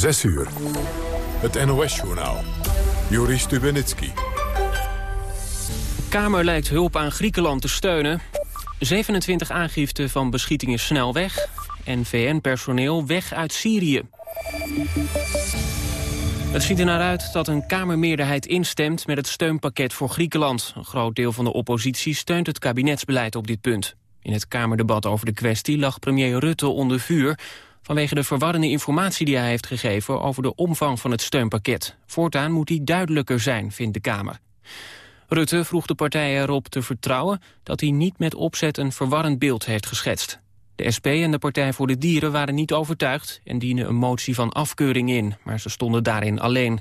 6 uur. Het NOS-journaal. Joris Stubenitski. Kamer lijkt hulp aan Griekenland te steunen. 27 aangiften van beschietingen snel weg. En VN-personeel weg uit Syrië. Het ziet er naar uit dat een Kamermeerderheid instemt met het steunpakket voor Griekenland. Een groot deel van de oppositie steunt het kabinetsbeleid op dit punt. In het Kamerdebat over de kwestie lag premier Rutte onder vuur... vanwege de verwarrende informatie die hij heeft gegeven... over de omvang van het steunpakket. Voortaan moet die duidelijker zijn, vindt de Kamer. Rutte vroeg de partijen erop te vertrouwen... dat hij niet met opzet een verwarrend beeld heeft geschetst. De SP en de Partij voor de Dieren waren niet overtuigd... en dienen een motie van afkeuring in, maar ze stonden daarin alleen.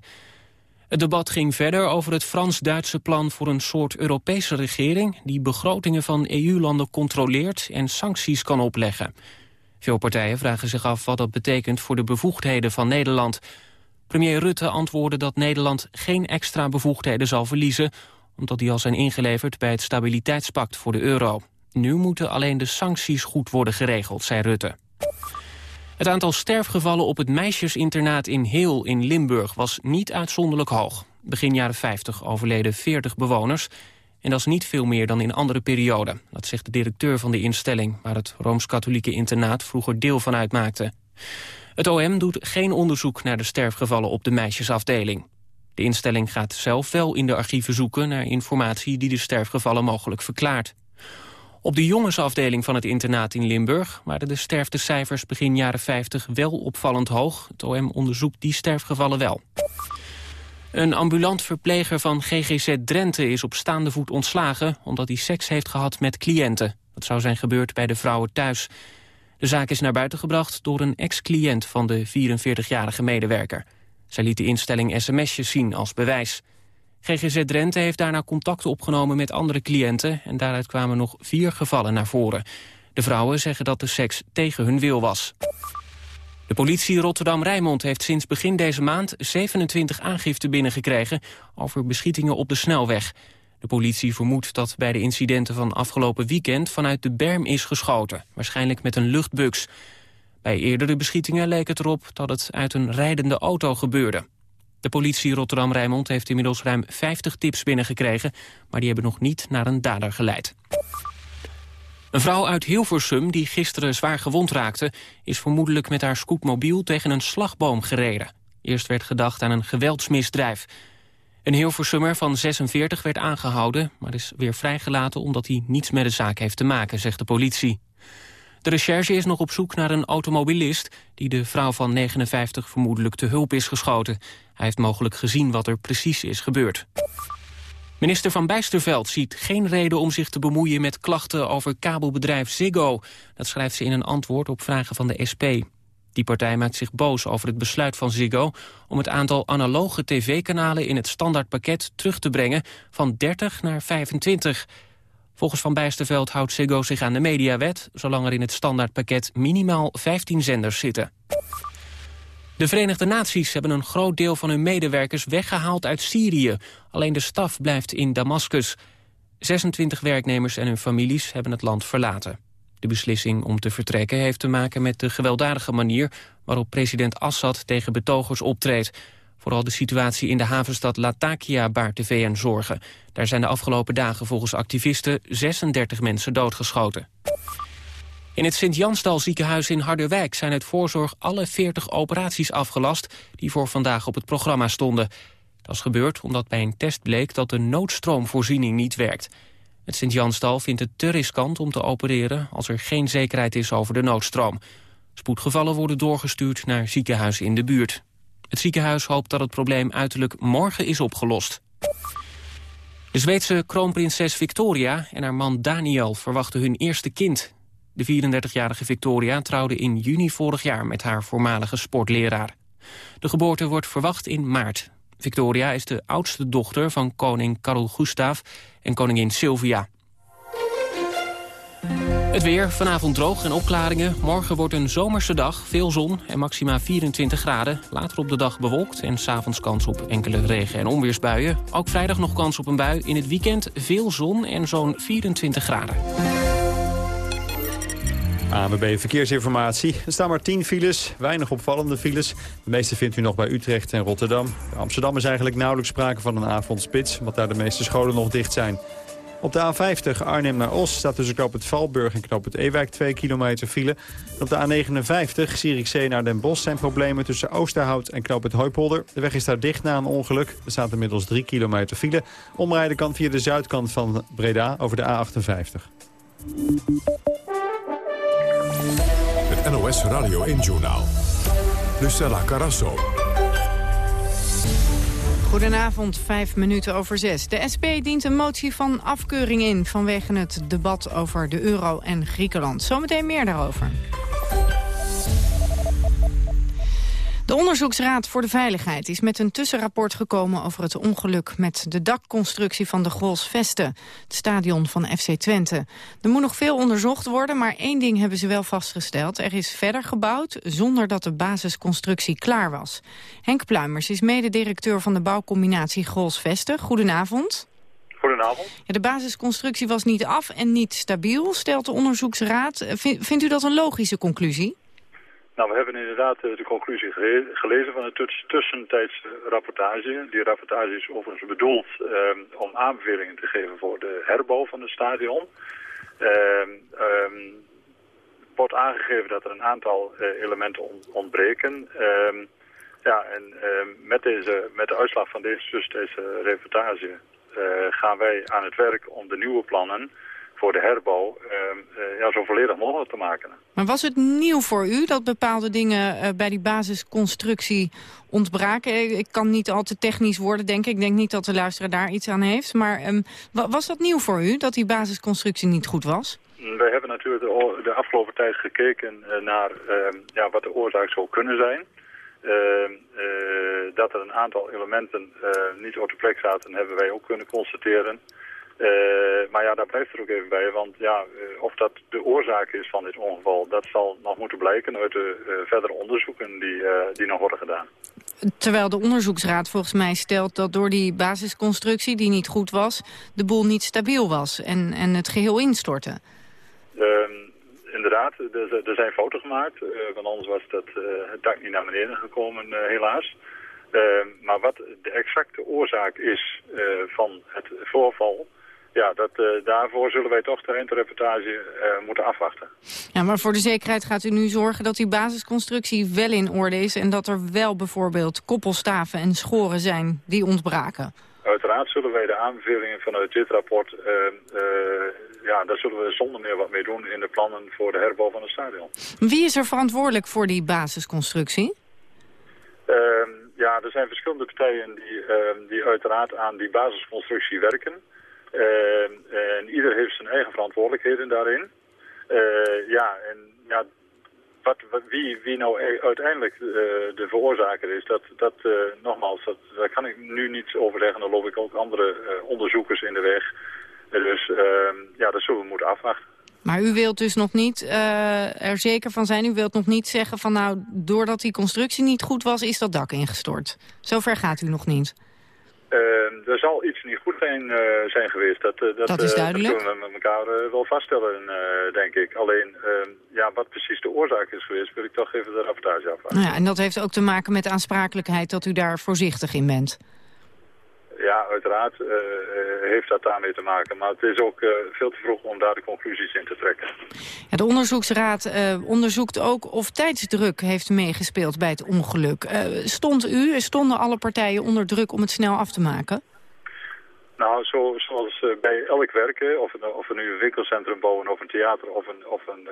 Het debat ging verder over het Frans-Duitse plan voor een soort Europese regering... die begrotingen van EU-landen controleert en sancties kan opleggen. Veel partijen vragen zich af wat dat betekent voor de bevoegdheden van Nederland. Premier Rutte antwoordde dat Nederland geen extra bevoegdheden zal verliezen... omdat die al zijn ingeleverd bij het Stabiliteitspact voor de euro. Nu moeten alleen de sancties goed worden geregeld, zei Rutte. Het aantal sterfgevallen op het meisjesinternaat in Heel in Limburg was niet uitzonderlijk hoog. Begin jaren 50 overleden 40 bewoners. En dat is niet veel meer dan in andere perioden. Dat zegt de directeur van de instelling... waar het Rooms-Katholieke internaat vroeger deel van uitmaakte. Het OM doet geen onderzoek naar de sterfgevallen op de meisjesafdeling. De instelling gaat zelf wel in de archieven zoeken... naar informatie die de sterfgevallen mogelijk verklaart. Op de jongensafdeling van het internaat in Limburg... waren de sterftecijfers begin jaren 50 wel opvallend hoog. Het OM onderzoekt die sterfgevallen wel. Een ambulant verpleger van GGZ Drenthe is op staande voet ontslagen... omdat hij seks heeft gehad met cliënten. Dat zou zijn gebeurd bij de vrouwen thuis. De zaak is naar buiten gebracht door een ex-cliënt van de 44-jarige medewerker. Zij liet de instelling sms'jes zien als bewijs. GGZ Drenthe heeft daarna contact opgenomen met andere cliënten... en daaruit kwamen nog vier gevallen naar voren. De vrouwen zeggen dat de seks tegen hun wil was. De politie Rotterdam-Rijnmond heeft sinds begin deze maand 27 aangiften binnengekregen over beschietingen op de snelweg. De politie vermoedt dat bij de incidenten van afgelopen weekend vanuit de berm is geschoten, waarschijnlijk met een luchtbux. Bij eerdere beschietingen leek het erop dat het uit een rijdende auto gebeurde. De politie Rotterdam-Rijnmond heeft inmiddels ruim 50 tips binnengekregen... maar die hebben nog niet naar een dader geleid. Een vrouw uit Hilversum die gisteren zwaar gewond raakte... is vermoedelijk met haar scootmobiel tegen een slagboom gereden. Eerst werd gedacht aan een geweldsmisdrijf. Een Hilversummer van 46 werd aangehouden... maar is weer vrijgelaten omdat hij niets met de zaak heeft te maken, zegt de politie. De recherche is nog op zoek naar een automobilist... die de vrouw van 59 vermoedelijk te hulp is geschoten. Hij heeft mogelijk gezien wat er precies is gebeurd. Minister Van Bijsterveld ziet geen reden om zich te bemoeien met klachten over kabelbedrijf Ziggo. Dat schrijft ze in een antwoord op vragen van de SP. Die partij maakt zich boos over het besluit van Ziggo om het aantal analoge tv-kanalen in het standaardpakket terug te brengen van 30 naar 25. Volgens Van Bijsterveld houdt Ziggo zich aan de mediawet... zolang er in het standaardpakket minimaal 15 zenders zitten. De Verenigde Naties hebben een groot deel van hun medewerkers weggehaald uit Syrië. Alleen de staf blijft in Damascus. 26 werknemers en hun families hebben het land verlaten. De beslissing om te vertrekken heeft te maken met de gewelddadige manier... waarop president Assad tegen betogers optreedt. Vooral de situatie in de havenstad Latakia baart de VN zorgen. Daar zijn de afgelopen dagen volgens activisten 36 mensen doodgeschoten. In het Sint-Jansdal ziekenhuis in Harderwijk zijn uit voorzorg alle 40 operaties afgelast die voor vandaag op het programma stonden. Dat is gebeurd omdat bij een test bleek dat de noodstroomvoorziening niet werkt. Het Sint-Jansdal vindt het te riskant om te opereren als er geen zekerheid is over de noodstroom. Spoedgevallen worden doorgestuurd naar ziekenhuizen in de buurt. Het ziekenhuis hoopt dat het probleem uiterlijk morgen is opgelost. De Zweedse kroonprinses Victoria en haar man Daniel verwachten hun eerste kind. De 34-jarige Victoria trouwde in juni vorig jaar met haar voormalige sportleraar. De geboorte wordt verwacht in maart. Victoria is de oudste dochter van koning Karel Gustaf en koningin Sylvia. Het weer, vanavond droog en opklaringen. Morgen wordt een zomerse dag, veel zon en maxima 24 graden. Later op de dag bewolkt en s'avonds kans op enkele regen- en onweersbuien. Ook vrijdag nog kans op een bui. In het weekend veel zon en zo'n 24 graden. ANWB Verkeersinformatie. Er staan maar 10 files, weinig opvallende files. De meeste vindt u nog bij Utrecht en Rotterdam. Amsterdam is eigenlijk nauwelijks sprake van een avondspits... omdat daar de meeste scholen nog dicht zijn. Op de A50 Arnhem naar Os staat tussen knoop het Valburg en knoop het Ewijk 2 kilometer file. op de A59 Zierikzee naar Den Bosch zijn problemen tussen Oosterhout en knoop het Hooipolder. De weg is daar dicht na een ongeluk. Er staat inmiddels 3 kilometer file. Omrijden kan via de zuidkant van Breda over de A58. Het NOS Radio 1 Journaal. Lucella Carasso. Goedenavond, vijf minuten over zes. De SP dient een motie van afkeuring in vanwege het debat over de euro en Griekenland. Zometeen meer daarover. De Onderzoeksraad voor de Veiligheid is met een tussenrapport gekomen over het ongeluk met de dakconstructie van de Grolsvesten, het stadion van FC Twente. Er moet nog veel onderzocht worden, maar één ding hebben ze wel vastgesteld. Er is verder gebouwd zonder dat de basisconstructie klaar was. Henk Pluimers is mededirecteur van de bouwcombinatie Grolsvesten. Goedenavond. Goedenavond. Ja, de basisconstructie was niet af en niet stabiel, stelt de onderzoeksraad. Vindt u dat een logische conclusie? Nou, we hebben inderdaad eh, de conclusie gelezen van de tussentijds rapportage. Die rapportage is overigens bedoeld um, om aanbevelingen te geven voor de herbouw van het stadion. Um, um, wordt aangegeven dat er een aantal uh, elementen on ontbreken. ja, en met, deze, met de uitslag van deze tussentijdse reportage uh, gaan wij aan het werk om de nieuwe plannen voor de herbouw uh, ja, zo volledig mogelijk te maken. Maar was het nieuw voor u dat bepaalde dingen uh, bij die basisconstructie ontbraken? Ik kan niet al te technisch worden, denk ik. Ik denk niet dat de luisteraar daar iets aan heeft. Maar um, was dat nieuw voor u, dat die basisconstructie niet goed was? We hebben natuurlijk de, de afgelopen tijd gekeken uh, naar ehm, ja, wat de oorzaak zou kunnen zijn. Ehm, dat er een aantal elementen niet op de plek zaten, hebben wij ook kunnen constateren. Uh, maar ja, daar blijft er ook even bij, want ja, uh, of dat de oorzaak is van dit ongeval, dat zal nog moeten blijken uit de uh, verdere onderzoeken die, die nog worden gedaan. Terwijl de onderzoeksraad volgens mij stelt dat door die basisconstructie die niet goed was, de boel niet stabiel was en, en het geheel instortte. Ehm, inderdaad, er, er, zijn foto's gemaakt, want anders was dat, het dak niet naar beneden gekomen helaas. Ehm, maar wat de exacte oorzaak is van het voorval, ja, dat, uh, daarvoor zullen wij toch de eindreportage uh, moeten afwachten. Ja, maar voor de zekerheid gaat u nu zorgen dat die basisconstructie wel in orde is... en dat er wel bijvoorbeeld koppelstaven en schoren zijn die ontbraken? Uiteraard zullen wij de aanbevelingen vanuit dit rapport... Uh, ja, daar zullen we zonder meer wat mee doen in de plannen voor de herbouw van het stadion. Wie is er verantwoordelijk voor die basisconstructie? Ehm, ja, er zijn verschillende partijen die, ehm, die uiteraard aan die basisconstructie werken... Ehm, en ieder heeft zijn eigen verantwoordelijkheden daarin. Eh, ja, en ja, wat, wie, wie nou e-, uiteindelijk uh, de veroorzaker is, dat, dat uh, nogmaals, dat, daar kan ik nu niet over zeggen. Dan loop ik ook andere onderzoekers in de weg. dus ehm, ja, dat zullen we moeten afwachten. Maar u wilt dus nog niet er zeker van zijn, u wilt nog niet zeggen van nou, doordat die constructie niet goed was, is dat dak ingestort. Zover gaat u nog niet. Uh, er zal iets niet goed zijn, uh, zijn geweest. Dat, uh, dat, dat is duidelijk. dat kunnen we met elkaar wel vaststellen, denk ik. Alleen, ehm, ja, wat precies de oorzaak is geweest, wil ik toch even de rapportage afwachten. Nou ja, en dat heeft ook te maken met de aansprakelijkheid dat u daar voorzichtig in bent. Ja, uiteraard uh, heeft dat daarmee te maken. Maar het is ook uh, veel te vroeg om daar de conclusies in te trekken. Ja, de onderzoeksraad uh, onderzoekt ook of tijdsdruk heeft meegespeeld bij het ongeluk. stond u, stonden alle partijen onder druk om het snel af te maken? Nou, zo, zoals bij elk werken, of, of we nu een winkelcentrum bouwen of een theater of een, of een,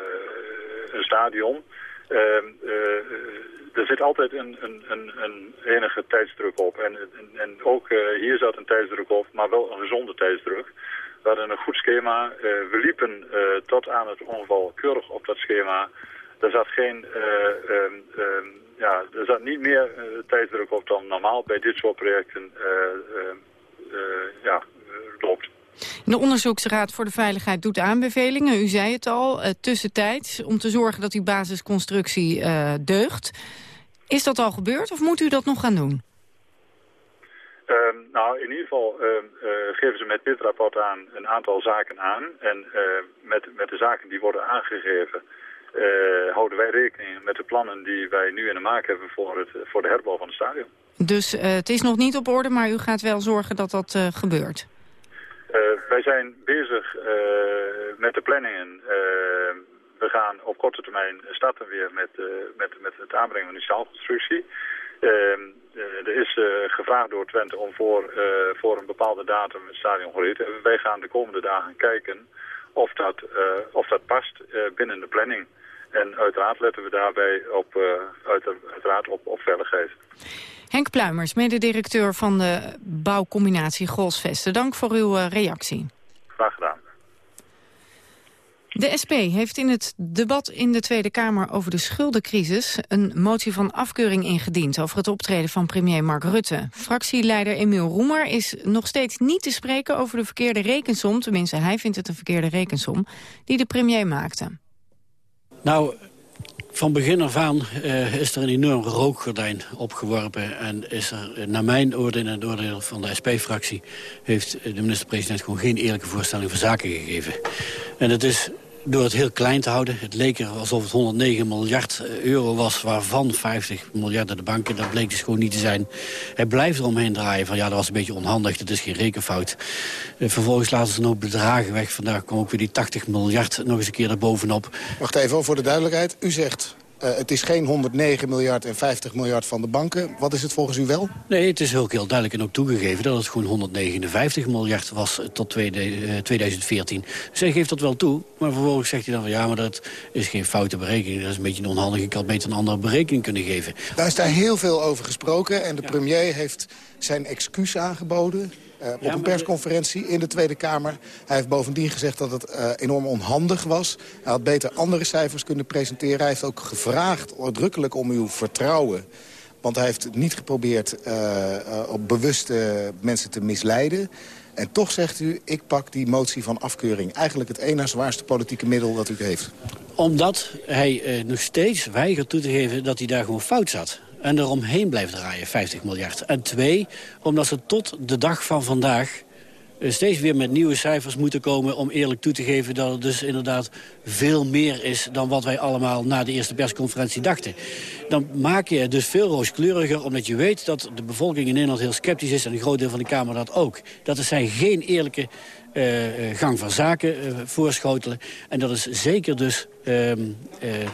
een stadion... Ehm, er zit altijd een, een, een, een, enige tijdsdruk op. En, en, en ook uh, hier zat een tijdsdruk op, maar wel een gezonde tijdsdruk. We hadden een goed schema. Uh, we liepen uh, tot aan het ongeval keurig op dat schema. Er zat geen, um, um, ja, er zat niet meer tijdsdruk op dan normaal bij dit soort projecten ja, loopt. De Onderzoeksraad voor de Veiligheid doet aanbevelingen, u zei het al, tussentijds... om te zorgen dat die basisconstructie uh, deugt. Is dat al gebeurd of moet u dat nog gaan doen? Um, nou, in ieder geval uh, uh, geven ze met dit rapport aan een aantal zaken aan. En uh, met, met de zaken die worden aangegeven houden wij rekening met de plannen die wij nu in de maak hebben voor, het, voor de herbouw van het stadion. Dus het is nog niet op orde, maar u gaat wel zorgen dat dat gebeurt? wij zijn bezig met de planningen we gaan op korte termijn starten weer met, uh, met, met het aanbrengen van die zaalconstructie. Ehm, eh, er is uh, gevraagd door Twente om voor, voor een bepaalde datum het stadion gereed. Wij gaan de komende dagen kijken of dat, of dat past binnen de planning. En uiteraard letten we daarbij op, uiteraard op, op veiligheid. Henk Pluimers, mededirecteur van de bouwcombinatie Golsvesten. Dank voor uw reactie. Graag gedaan. De SP heeft in het debat in de Tweede Kamer over de schuldencrisis... een motie van afkeuring ingediend over het optreden van premier Mark Rutte. Fractieleider Emiel Roemer is nog steeds niet te spreken over de verkeerde rekensom... tenminste, hij vindt het een verkeerde rekensom, die de premier maakte. Nou, van begin af aan uh, is er een enorm rookgordijn opgeworpen... en is er, naar mijn oordeel en het oordeel van de SP-fractie... heeft de minister-president gewoon geen eerlijke voorstelling van zaken gegeven. En het is door het heel klein te houden. Het leek er alsof het 109 miljard euro was, waarvan 50 miljard naar de banken. Dat bleek dus gewoon niet te zijn. Hij blijft eromheen draaien van ja, dat was een beetje onhandig, dat is geen rekenfout. Eh, vervolgens laten ze nog bedragen weg. Vandaag kwam ook weer die 80 miljard nog eens een keer erbovenop. Wacht even, voor de duidelijkheid. U zegt uh, het is geen 109 miljard en 50 miljard van de banken. Wat is het volgens u wel? Nee, het is ook heel duidelijk en ook toegegeven... dat het gewoon 159 miljard was tot 2014. Dus hij geeft dat wel toe, maar vervolgens zegt hij dan van... ja, maar dat is geen foute berekening, dat is een beetje onhandig. Ik had beter een andere berekening kunnen geven. Daar is daar heel veel over gesproken en de premier heeft zijn excuus aangeboden... Uh, op een persconferentie in de Tweede Kamer. Hij heeft bovendien gezegd dat het uh, enorm onhandig was. Hij had beter andere cijfers kunnen presenteren. Hij heeft ook gevraagd uitdrukkelijk om uw vertrouwen. Want hij heeft niet geprobeerd uh, op bewuste mensen te misleiden. En toch zegt u, ik pak die motie van afkeuring. Eigenlijk het ene zwaarste politieke middel dat u heeft. Omdat hij nog steeds weigert toe te geven dat hij daar gewoon fout zat en eromheen blijft draaien, 50 miljard. En twee, omdat ze tot de dag van vandaag eh, steeds weer met nieuwe cijfers moeten komen... om eerlijk toe te geven dat het dus inderdaad veel meer is... dan wat wij allemaal na de eerste persconferentie dachten. Dan maak je het dus veel rooskleuriger... omdat je weet dat de bevolking in Nederland heel sceptisch is... en een groot deel van de Kamer dat ook. Dat zijn geen eerlijke uh, gang van zaken uh, voorschotelen. En dat is zeker dus ehm,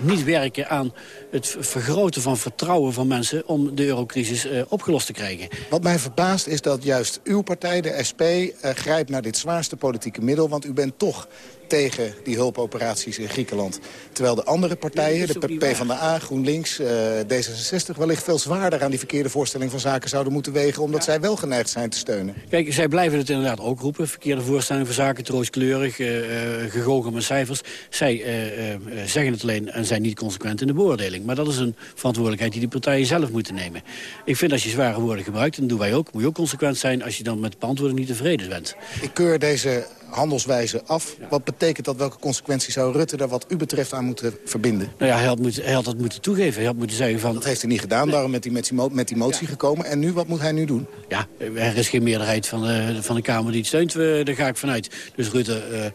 niet werken aan het vergroten van vertrouwen van mensen... om de eurocrisis opgelost te krijgen. Wat mij verbaast is dat juist uw partij, de SP, grijpt naar dit zwaarste politieke middel. Want u bent toch tegen die hulpoperaties in Griekenland. Terwijl de andere partijen, de PvdA, GroenLinks, uh, D66... wellicht veel zwaarder aan die verkeerde voorstelling van zaken zouden moeten wegen... omdat zij wel geneigd zijn te steunen. Kijk, zij blijven het inderdaad ook roepen. Verkeerde voorstelling van zaken, troostkleurig, uh, gegogen met cijfers. Zij uh, zeggen het alleen en zijn niet consequent in de beoordeling. Maar dat is een verantwoordelijkheid die de partijen zelf moeten nemen. Ik vind als je zware woorden gebruikt, en dat doen wij ook... moet je ook consequent zijn als je dan met de beantwoording niet tevreden bent. Ik keur deze handelswijze af. Wat betekent dat? Welke consequenties zou Rutte daar wat u betreft aan moeten verbinden? Nou ja, hij had, moet, hij had dat moeten toegeven. Hij had moeten zeggen van... Dat heeft hij niet gedaan, daarom met die, met die, motie gekomen. En nu, wat moet hij nu doen? Ja, er is geen meerderheid van de, van de Kamer die het steunt. Daar ga ik vanuit. Dus Rutte... Uh,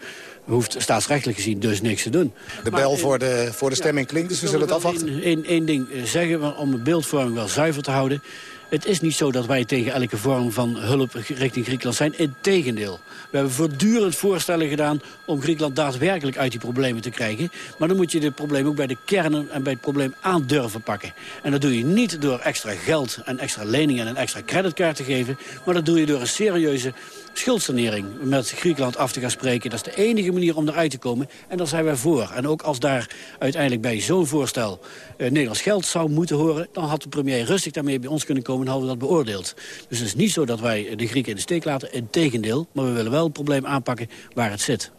hoeft staatsrechtelijk gezien dus niks te doen. De bel voor, de, voor de stemming klinkt, dus we zullen het afwachten. Eén ding eh, zeggen, om de beeldvorming wel zuiver te houden. Het is niet zo dat wij tegen elke vorm van hulp richting Griekenland zijn. Integendeel. We hebben voortdurend voorstellen gedaan om Griekenland daadwerkelijk uit die problemen te krijgen. Maar dan moet je dit probleem ook bij de kernen en bij het probleem aandurven pakken. En dat doe je niet door extra geld en extra leningen en een extra creditcard te geven. Maar dat doe je door een serieuze schuldsanering met Griekenland af te gaan spreken. Dat is de enige manier om eruit te komen. En daar zijn wij voor. En ook als daar uiteindelijk bij zo'n voorstel uh, Nederlands geld zou moeten horen... dan had de premier rustig daarmee bij ons kunnen komen en hadden we dat beoordeeld. Dus het is niet zo dat wij de Grieken in de steek laten. Integendeel, maar we willen wel het probleem aanpakken waar het zit.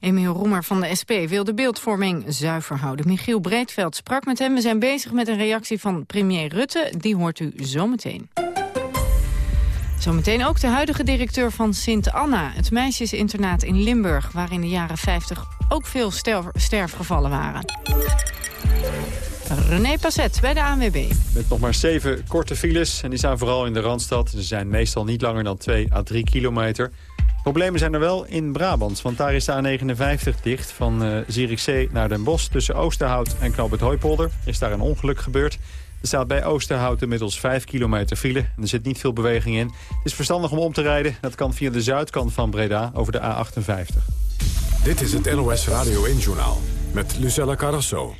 Emiel Roemer van de SP wil de beeldvorming zuiver houden. Michiel Breedveld sprak met hem. We zijn bezig met een reactie van premier Rutte. Die hoort u zometeen. Zometeen ook de huidige directeur van Sint Anna, het meisjesinternaat in Limburg... waar in de jaren 50 ook veel sterfgevallen waren. René Passet bij de ANWB. Met nog maar zeven korte files en die zijn vooral in de Randstad. Ze zijn meestal niet langer dan 2 à 3 kilometer. Problemen zijn er wel in Brabant, want daar is de A59 dicht... van uh, Zierikzee naar Den Bosch. Tussen Oosterhout en Knoop het Hooipolder is daar een ongeluk gebeurd. Er staat bij Oosterhout inmiddels 5 kilometer file. En er zit niet veel beweging in. Het is verstandig om om te rijden. Dat kan via de zuidkant van Breda over de A58. Dit is het NOS Radio 1-journaal met Lucella Carrasso.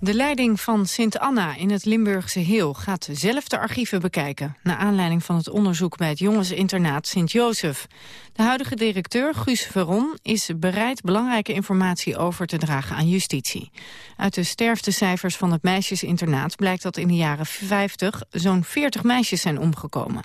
De leiding van Sint-Anna in het Limburgse Heel gaat zelf de archieven bekijken... naar aanleiding van het onderzoek bij het jongensinternaat Sint-Jozef. De huidige directeur, Guus Veron, is bereid belangrijke informatie over te dragen aan justitie. Uit de sterftecijfers van het meisjesinternaat blijkt dat in de jaren 50 zo'n 40 meisjes zijn omgekomen.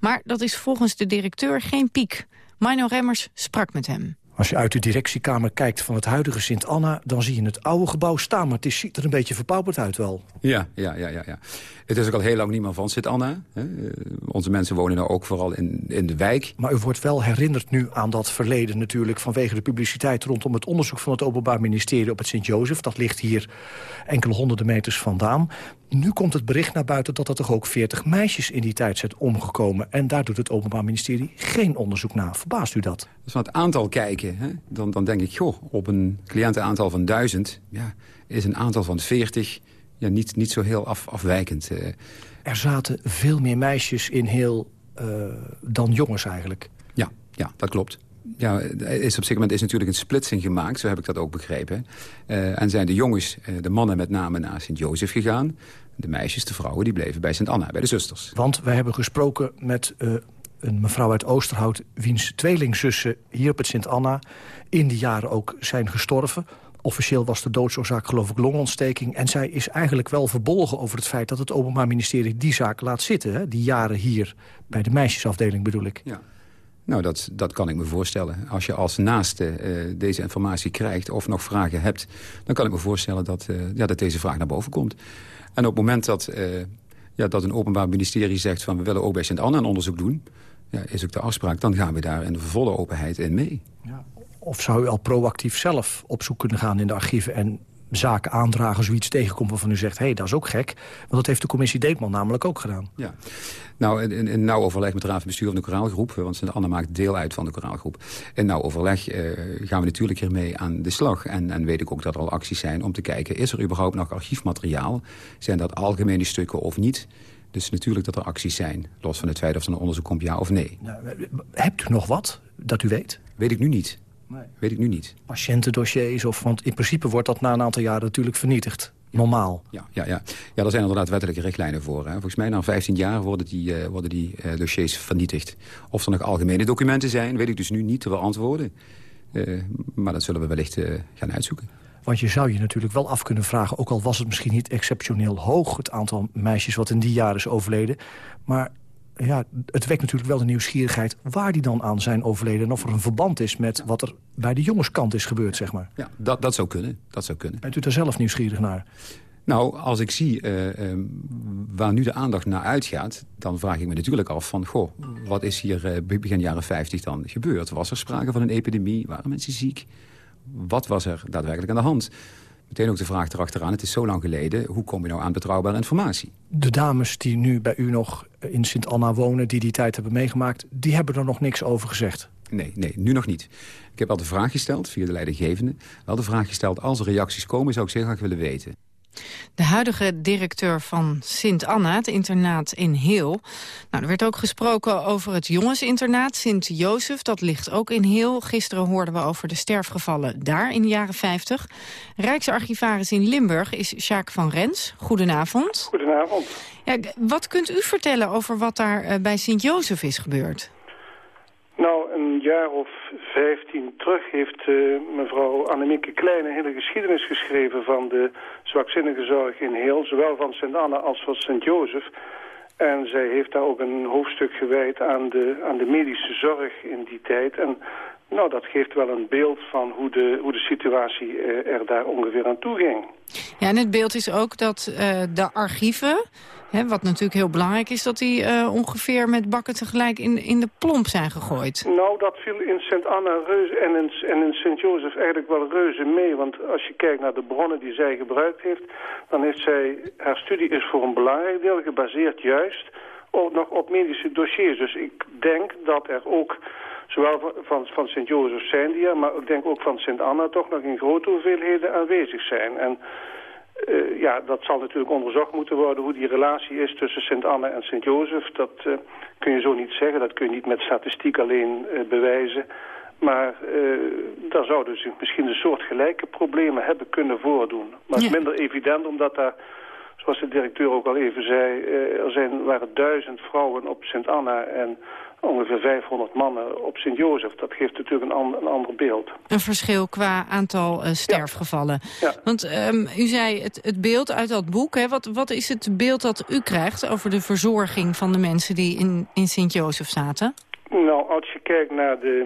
Maar dat is volgens de directeur geen piek. Mino Remmers sprak met hem. Als je uit de directiekamer kijkt van het huidige Sint-Anna... dan zie je het oude gebouw staan, maar het ziet er een beetje verpauperd uit wel. Ja, ja, ja, ja. ja. Het is ook al heel lang niet meer van Sint-Anna. Eh, onze mensen wonen nou ook vooral in, in de wijk. Maar u wordt wel herinnerd nu aan dat verleden natuurlijk... vanwege de publiciteit rondom het onderzoek van het Openbaar Ministerie... op het Sint-Jozef. Dat ligt hier enkele honderden meters vandaan. Nu komt het bericht naar buiten dat er toch ook 40 meisjes in die tijd zijn omgekomen. En daar doet het Openbaar Ministerie geen onderzoek naar. Verbaast u dat? Als we het aantal kijken, hè, dan, dan denk ik... joh, op een cliëntenaantal van duizend ja, is een aantal van 40 ja, niet, niet zo heel af, afwijkend. Eh. Er zaten veel meer meisjes in heel uh, dan jongens eigenlijk. Ja, ja dat klopt. Ja, is op moment is natuurlijk een splitsing gemaakt, zo heb ik dat ook begrepen. Uh, en zijn de jongens, de mannen met name naar Sint-Jozef gegaan. De meisjes, de vrouwen, die bleven bij Sint-Anna, bij de zusters. Want wij hebben gesproken met een mevrouw uit Oosterhout... wiens tweelingzussen hier op het Sint-Anna in die jaren ook zijn gestorven. Officieel was de doodsoorzaak geloof ik longontsteking. En zij is eigenlijk wel verbolgen over het feit dat het Openbaar Ministerie die zaak laat zitten. Hè? Die jaren hier, bij de meisjesafdeling bedoel ik. Ja. Nou, dat, dat kan ik me voorstellen. Als je als naaste uh, deze informatie krijgt of nog vragen hebt... dan kan ik me voorstellen dat, uh, ja, dat deze vraag naar boven komt. En op het moment dat, uh, ja, dat een openbaar ministerie zegt... van we willen ook bij Sint-Anna een onderzoek doen... Ja, is ook de afspraak, dan gaan we daar in de volle openheid in mee. Ja. Of zou u al proactief zelf op zoek kunnen gaan in de archieven... en zaken aandragen, zoiets tegenkomt waarvan u zegt... hé, hey, dat is ook gek. Want dat heeft de commissie Deetman namelijk ook gedaan. Ja. Nou, in, in nauw overleg met de Raad van Bestuur van de Koraalgroep... want Anne maakt deel uit van de Koraalgroep. In nauw overleg eh, gaan we natuurlijk hiermee aan de slag. En, en weet ik ook dat er al acties zijn om te kijken... is er überhaupt nog archiefmateriaal? Zijn dat algemene stukken of niet? Dus natuurlijk dat er acties zijn, los van het feit of er een onderzoek komt, ja of nee. Nou, hebt u nog wat dat u weet? Weet ik nu niet. Nee. Weet ik nu niet. Patiëntendossiers, of, want in principe wordt dat na een aantal jaren natuurlijk vernietigd. Normaal. Ja, ja, ja. ja, daar zijn inderdaad wettelijke richtlijnen voor. Hè. Volgens mij na 15 jaar worden die, uh, worden die uh, dossiers vernietigd. Of er nog algemene documenten zijn, weet ik dus nu niet te beantwoorden. Uh, maar dat zullen we wellicht gaan uitzoeken. Want je zou je natuurlijk wel af kunnen vragen... ook al was het misschien niet exceptioneel hoog... het aantal meisjes wat in die jaren is overleden... maar ja, het wekt natuurlijk wel de nieuwsgierigheid waar die dan aan zijn overleden... en of er een verband is met wat er bij de jongenskant is gebeurd, zeg maar. Ja, dat, dat, zou kunnen. dat zou kunnen. Bent u daar zelf nieuwsgierig naar? Nou, als ik zie uh, uh, waar nu de aandacht naar uitgaat... dan vraag ik me natuurlijk af van... goh, wat is hier uh, begin jaren 50 dan gebeurd? Was er sprake van een epidemie? Waren mensen ziek? Wat was er daadwerkelijk aan de hand? Meteen ook de vraag erachteraan, het is zo lang geleden... hoe kom je nou aan betrouwbare informatie? De dames die nu bij u nog in Sint-Anna wonen... die die tijd hebben meegemaakt, die hebben er nog niks over gezegd? Nee, nee, nu nog niet. Ik heb al de vraag gesteld, via de leidinggevende... wel de vraag gesteld, als er reacties komen, zou ik zeer graag willen weten. De huidige directeur van Sint-Anna, het internaat in Heel. Nou, er werd ook gesproken over het jongensinternaat Sint-Jozef. Dat ligt ook in Heel. Gisteren hoorden we over de sterfgevallen daar in de jaren 50. Rijksarchivaris in Limburg is Sjaak van Rens. Goedenavond. Goedenavond. Ja, wat kunt u vertellen over wat daar eh, bij Sint-Jozef is gebeurd? Nou, een jaar of vijftien terug heeft uh, mevrouw Annemieke Klein een hele geschiedenis geschreven van de zwakzinnige zorg in heel, zowel van Sint-Anna als van Sint-Jozef. En zij heeft daar ook een hoofdstuk gewijd aan de, aan de medische zorg in die tijd. En nou, dat geeft wel een beeld van hoe de, hoe de situatie uh, er daar ongeveer aan toe ging. Ja, en het beeld is ook dat uh, de archieven wat natuurlijk heel belangrijk is, dat die uh, ongeveer met bakken tegelijk in, in de plomp zijn gegooid. Nou, dat viel in Sint Anna reuze en in, en in Sint Jozef eigenlijk wel reuze mee. Want als je kijkt naar de bronnen die zij gebruikt heeft, dan heeft zij, haar studie is voor een belangrijk deel gebaseerd juist ook nog op medische dossiers. Dus ik denk dat er ook, zowel van, van Sint-Jozef zijn die er, maar ik denk ook van Sint-Anna toch nog in grote hoeveelheden aanwezig zijn. En uh, ja, dat zal natuurlijk onderzocht moeten worden hoe die relatie is tussen Sint-Anna en Sint-Jozef. Dat uh, kun je zo niet zeggen, dat kun je niet met statistiek alleen uh, bewijzen. Maar daar zouden zich misschien een soort gelijke problemen hebben kunnen voordoen. Maar het is minder evident omdat daar, zoals de directeur ook al even zei... er zijn, waren duizend vrouwen op Sint-Anna en ongeveer 500 mannen op Sint-Jozef. Dat geeft natuurlijk een, an, een, ander beeld. Een verschil qua aantal uh, sterfgevallen. Ja. Want um, u zei het, het, beeld uit dat boek. Hè, wat, wat is het beeld dat u krijgt over de verzorging van de mensen die in, in Sint-Jozef zaten? Nou, als je kijkt naar de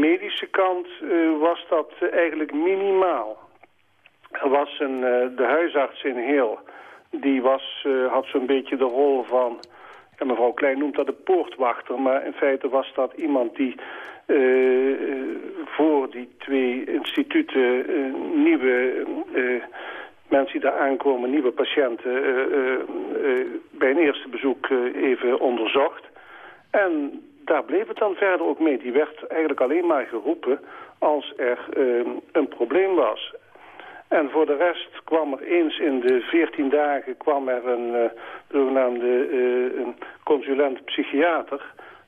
medische kant uh, was dat uh, eigenlijk minimaal. Er was een, de huisarts in Heel, die was, had zo'n beetje de rol van en mevrouw Klein noemt dat de poortwachter, maar in feite was dat iemand die uh, voor die twee instituten uh, nieuwe mensen die daar aankomen, nieuwe patiënten, bij een eerste bezoek even onderzocht. En daar bleef het dan verder ook mee. Die werd eigenlijk alleen maar geroepen als er een probleem was. En voor de rest kwam er eens in de veertien dagen kwam er een uh, zogenaamde uh, consulent psychiater.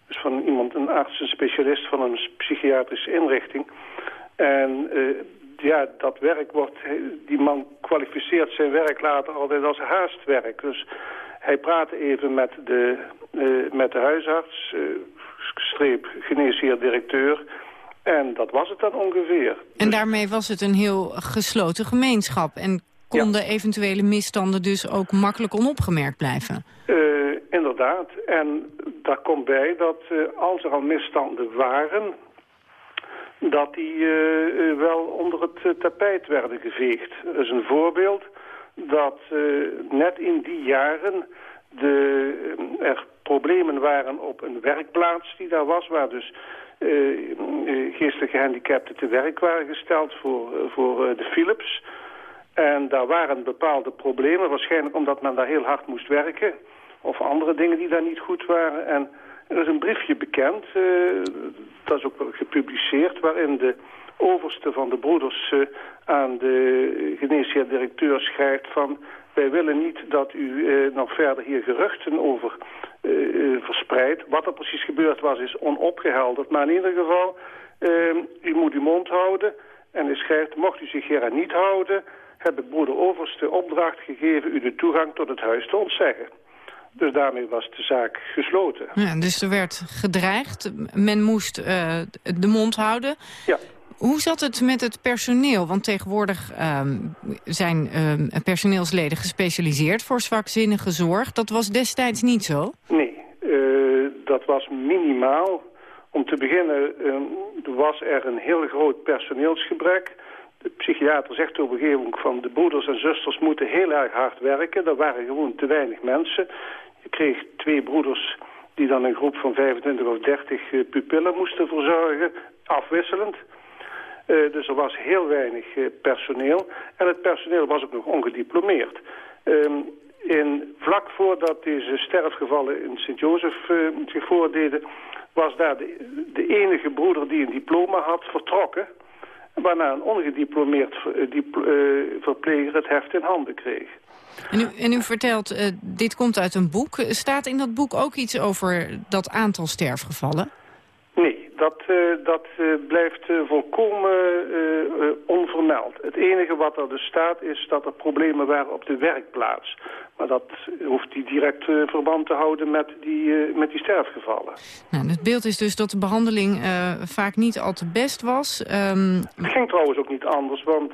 Dus van iemand, een arts, een specialist van een psychiatrische inrichting. En uh, ja, dat werk wordt, die man kwalificeert zijn werk later altijd als haastwerk. Dus hij praatte even met de, met de huisarts, streep geneesheer directeur en dat was het dan ongeveer. En daarmee was het een heel gesloten gemeenschap. En konden eventuele misstanden dus ook makkelijk onopgemerkt blijven? Uh, inderdaad. En daar komt bij dat uh, als er al misstanden waren... dat die uh, wel onder het tapijt werden geveegd. Dat is een voorbeeld dat net in die jaren... De, er problemen waren op een werkplaats die daar was... waar dus uh, geestelijk gehandicapten te werk waren gesteld voor, uh, voor de Philips. En daar waren bepaalde problemen, waarschijnlijk omdat men daar heel hard moest werken. Of andere dingen die daar niet goed waren. En er is een briefje bekend, dat is ook gepubliceerd, waarin de overste van de broeders aan de geneesheer directeur schrijft van... wij willen niet dat u nog verder hier geruchten over verspreid. Wat er precies gebeurd was is onopgehelderd. Maar in ieder geval, uh, u moet uw mond houden. En hij schrijft, mocht u zich hier niet houden... heb ik broeder Overste opdracht gegeven u de toegang tot het huis te ontzeggen. Dus daarmee was de zaak gesloten. Ja, dus er werd gedreigd. Men moest uh, de mond houden. Ja. Hoe zat het met het personeel? Want tegenwoordig um, zijn um, personeelsleden gespecialiseerd voor zwakzinnige zorg. Dat was destijds niet zo? Nee, dat was minimaal. Om te beginnen uh, was er een heel groot personeelsgebrek. De psychiater zegt op een gegeven moment van de broeders en zusters moeten heel erg hard werken. Er waren gewoon te weinig mensen. Je kreeg twee broeders die dan een groep van 25 of 30 pupillen moesten verzorgen, afwisselend. Uh, dus er was heel weinig personeel. En het personeel was ook nog ongediplomeerd. Um, in, vlak voordat deze sterfgevallen in Sint-Jozef uh, zich voordeden... was daar de, enige broeder die een diploma had vertrokken... waarna een ongediplomeerd verpleger het heft in handen kreeg. En u, en u vertelt, dit komt uit een boek. Staat in dat boek ook iets over dat aantal sterfgevallen? Nee, dat, uh, dat uh, blijft uh, volkomen onvermeld. Het enige wat er dus staat is dat er problemen waren op de werkplaats. Maar dat hoeft die direct verband te houden met die, met die sterfgevallen. Nou, het beeld is dus dat de behandeling vaak niet al te best was. Um... Het ging trouwens ook niet anders, want...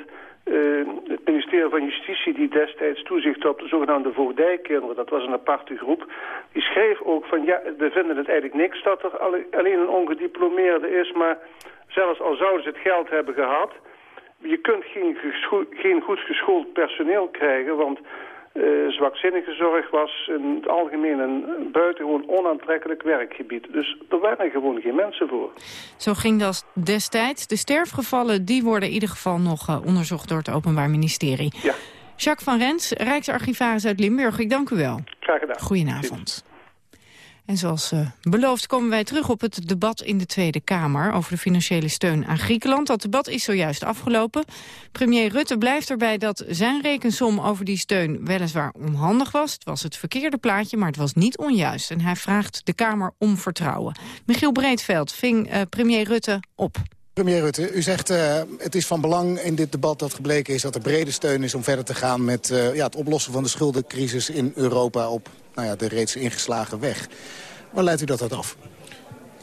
Uh, het ministerie van Justitie die destijds toezicht op de zogenaamde voogdijkinderen, dat was een aparte groep, die schreef ook van ja, we vinden het eigenlijk niks dat er alleen een ongediplomeerde is, maar zelfs al zouden ze het geld hebben gehad, je kunt geen, geen goed geschoold personeel krijgen, want uh, zwakzinnige zorg was in het algemeen een buitengewoon onaantrekkelijk werkgebied. Dus er waren gewoon geen mensen voor. Zo ging dat destijds. De sterfgevallen die worden in ieder geval nog uh, onderzocht door het Openbaar Ministerie. Ja. Jacques van Rens, Rijksarchivaris uit Limburg, ik dank u wel. Graag gedaan. Goedenavond. En zoals uh, beloofd komen wij terug op het debat in de Tweede Kamer... over de financiële steun aan Griekenland. Dat debat is zojuist afgelopen. Premier Rutte blijft erbij dat zijn rekensom over die steun... weliswaar onhandig was. Het was het verkeerde plaatje, maar het was niet onjuist. En hij vraagt de Kamer om vertrouwen. Michiel Breedveld ving uh, premier Rutte op. Premier Rutte, u zegt uh, het is van belang in dit debat dat gebleken is... dat er brede steun is om verder te gaan met uh, ja, het oplossen van de schuldencrisis in Europa... op nou ja, de reeds ingeslagen weg. Waar leidt u dat uit af?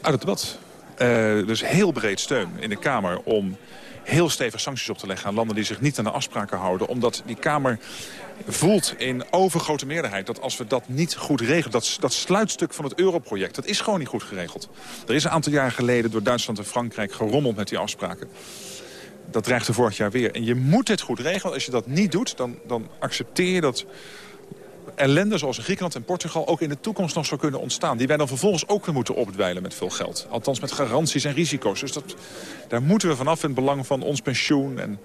Uit het debat. Uh, dus heel breed steun in de Kamer om heel stevig sancties op te leggen aan landen die zich niet aan de afspraken houden. Omdat die Kamer voelt in overgrote meerderheid dat als we dat niet goed regelen... dat, dat sluitstuk van het europroject, dat is gewoon niet goed geregeld. Er is een aantal jaar geleden door Duitsland en Frankrijk gerommeld met die afspraken. Dat dreigt er vorig jaar weer. En je moet dit goed regelen. Als je dat niet doet, dan, dan accepteer je dat ellende zoals in Griekenland en Portugal ook in de toekomst nog zou kunnen ontstaan. Die wij dan vervolgens ook weer moeten opdwijlen met veel geld. Althans met garanties en risico's. Dus dat, daar moeten we vanaf in het belang van ons pensioen en